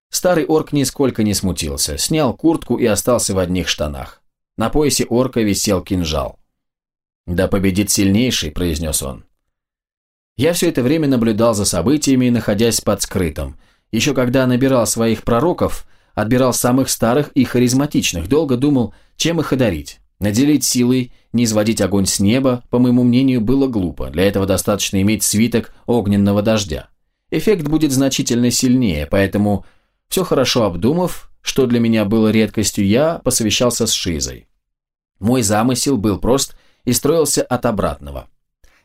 Старый орк нисколько не смутился, снял куртку и остался в одних штанах. На поясе орка висел кинжал. «Да победит сильнейший», – произнес он. Я все это время наблюдал за событиями, находясь под скрытым. Еще когда набирал своих пророков, отбирал самых старых и харизматичных, долго думал, чем их одарить. Наделить силой, не изводить огонь с неба, по моему мнению, было глупо. Для этого достаточно иметь свиток огненного дождя. Эффект будет значительно сильнее, поэтому, все хорошо обдумав, что для меня было редкостью, я посовещался с Шизой. Мой замысел был прост и строился от обратного.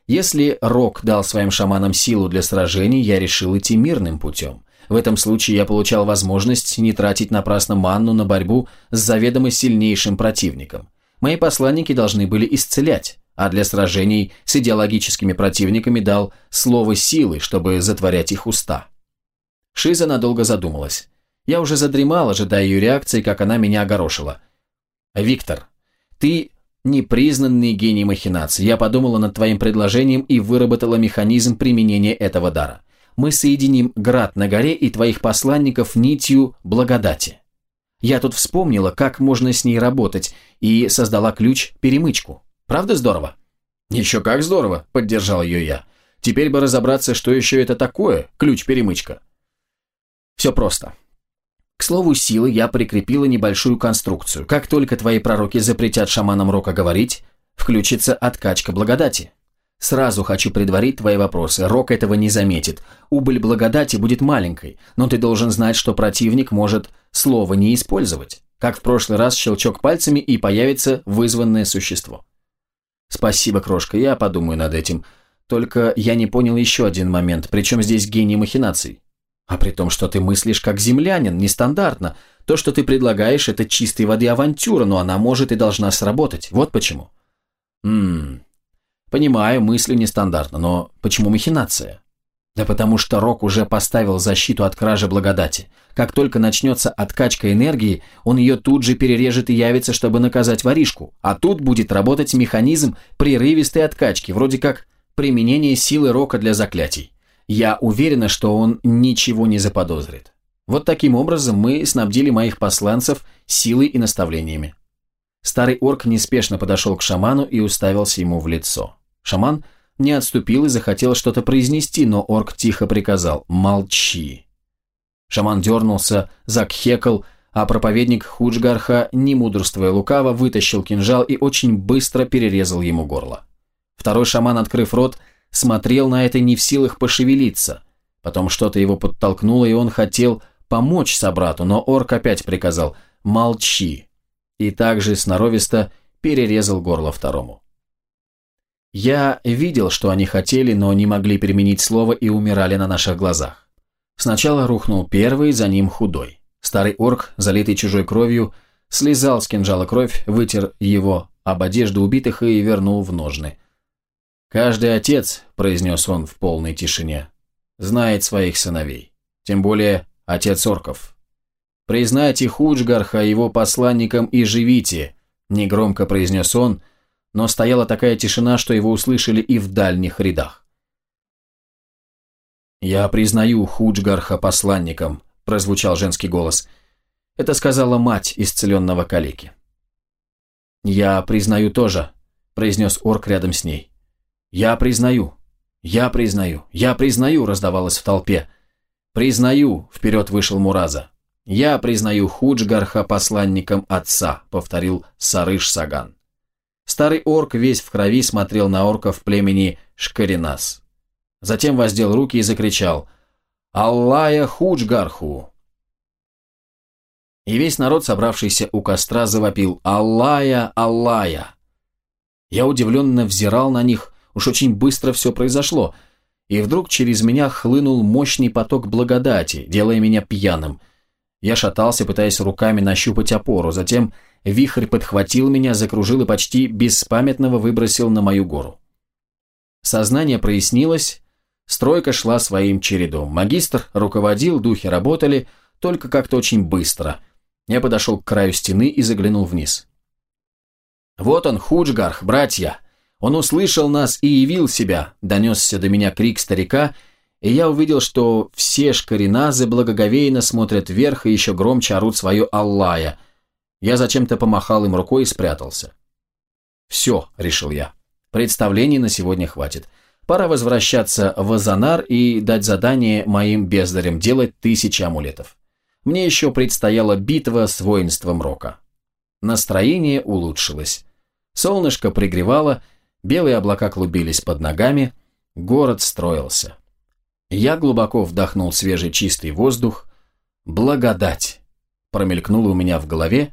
Если Рок дал своим шаманам силу для сражений, я решил идти мирным путем. В этом случае я получал возможность не тратить напрасно манну на борьбу с заведомо сильнейшим противником. Мои посланники должны были исцелять, а для сражений с идеологическими противниками дал слово силы, чтобы затворять их уста. Шиза надолго задумалась. Я уже задремал, ожидая ее реакции, как она меня огорошила. «Виктор, ты непризнанный гений махинаций. Я подумала над твоим предложением и выработала механизм применения этого дара. Мы соединим град на горе и твоих посланников нитью благодати. Я тут вспомнила, как можно с ней работать, и создала ключ-перемычку. Правда здорово? Еще как здорово, поддержал ее я. Теперь бы разобраться, что еще это такое, ключ-перемычка. Все просто. К слову силы я прикрепила небольшую конструкцию. Как только твои пророки запретят шаманам рока говорить, включится откачка благодати. Сразу хочу предварить твои вопросы. Рок этого не заметит. Убыль благодати будет маленькой, но ты должен знать, что противник может слово не использовать. Как в прошлый раз щелчок пальцами и появится вызванное существо. Спасибо, крошка, я подумаю над этим. Только я не понял еще один момент, причем здесь гений махинаций. А при том, что ты мыслишь как землянин, нестандартно. То, что ты предлагаешь, это чистой воды авантюра, но она может и должна сработать. Вот почему. Ммм, понимаю, мысли нестандартно, но почему махинация? Да потому что Рок уже поставил защиту от кражи благодати. Как только начнется откачка энергии, он ее тут же перережет и явится, чтобы наказать воришку. А тут будет работать механизм прерывистой откачки, вроде как применение силы Рока для заклятий. Я уверена, что он ничего не заподозрит. Вот таким образом мы снабдили моих посланцев силой и наставлениями. Старый орк неспешно подошел к шаману и уставился ему в лицо. Шаман не отступил и захотел что-то произнести, но орк тихо приказал «Молчи». Шаман дернулся, закхекал, а проповедник Худжгарха, не мудрствуя лукаво, вытащил кинжал и очень быстро перерезал ему горло. Второй шаман, открыв рот, смотрел на это не в силах пошевелиться. Потом что-то его подтолкнуло, и он хотел помочь собрату, но орк опять приказал «молчи». и также сноровисто перерезал горло второму. Я видел, что они хотели, но не могли применить слово и умирали на наших глазах. Сначала рухнул первый, за ним худой. Старый орк, залитый чужой кровью, слезал с кинжала кровь, вытер его об одежду убитых и вернул в ножны. «Каждый отец», – произнес он в полной тишине, – «знает своих сыновей, тем более отец орков. Признайте Худжгарха его посланником и живите», – негромко произнес он, но стояла такая тишина, что его услышали и в дальних рядах. «Я признаю Худжгарха посланником», – прозвучал женский голос. Это сказала мать исцеленного калеки. «Я признаю тоже», – произнес орк рядом с ней. «Я признаю! Я признаю! Я признаю!» раздавалось в толпе. «Признаю!» – вперед вышел Мураза. «Я признаю Худжгарха посланником отца», – повторил Сарыш Саган. Старый орк весь в крови смотрел на орков племени Шкаринас. Затем воздел руки и закричал «Аллая Худжгарху!». И весь народ, собравшийся у костра, завопил «Аллая! Аллая!». Я удивленно взирал на них, Уж очень быстро все произошло. И вдруг через меня хлынул мощный поток благодати, делая меня пьяным. Я шатался, пытаясь руками нащупать опору. Затем вихрь подхватил меня, закружил и почти беспамятного выбросил на мою гору. Сознание прояснилось, стройка шла своим чередом. Магистр руководил, духи работали, только как-то очень быстро. Я подошел к краю стены и заглянул вниз. «Вот он, Худжгарх, братья!» Он услышал нас и явил себя, донесся до меня крик старика, и я увидел, что все шкариназы благоговейно смотрят вверх и еще громче орут свое «Аллая». Я зачем-то помахал им рукой и спрятался. «Все», — решил я, — «представлений на сегодня хватит. Пора возвращаться в Азанар и дать задание моим бездарям делать тысячи амулетов. Мне еще предстояла битва с воинством Рока». Настроение улучшилось. Солнышко пригревало, Белые облака клубились под ногами, город строился. Я глубоко вдохнул свежий чистый воздух. Благодать промелькнула у меня в голове,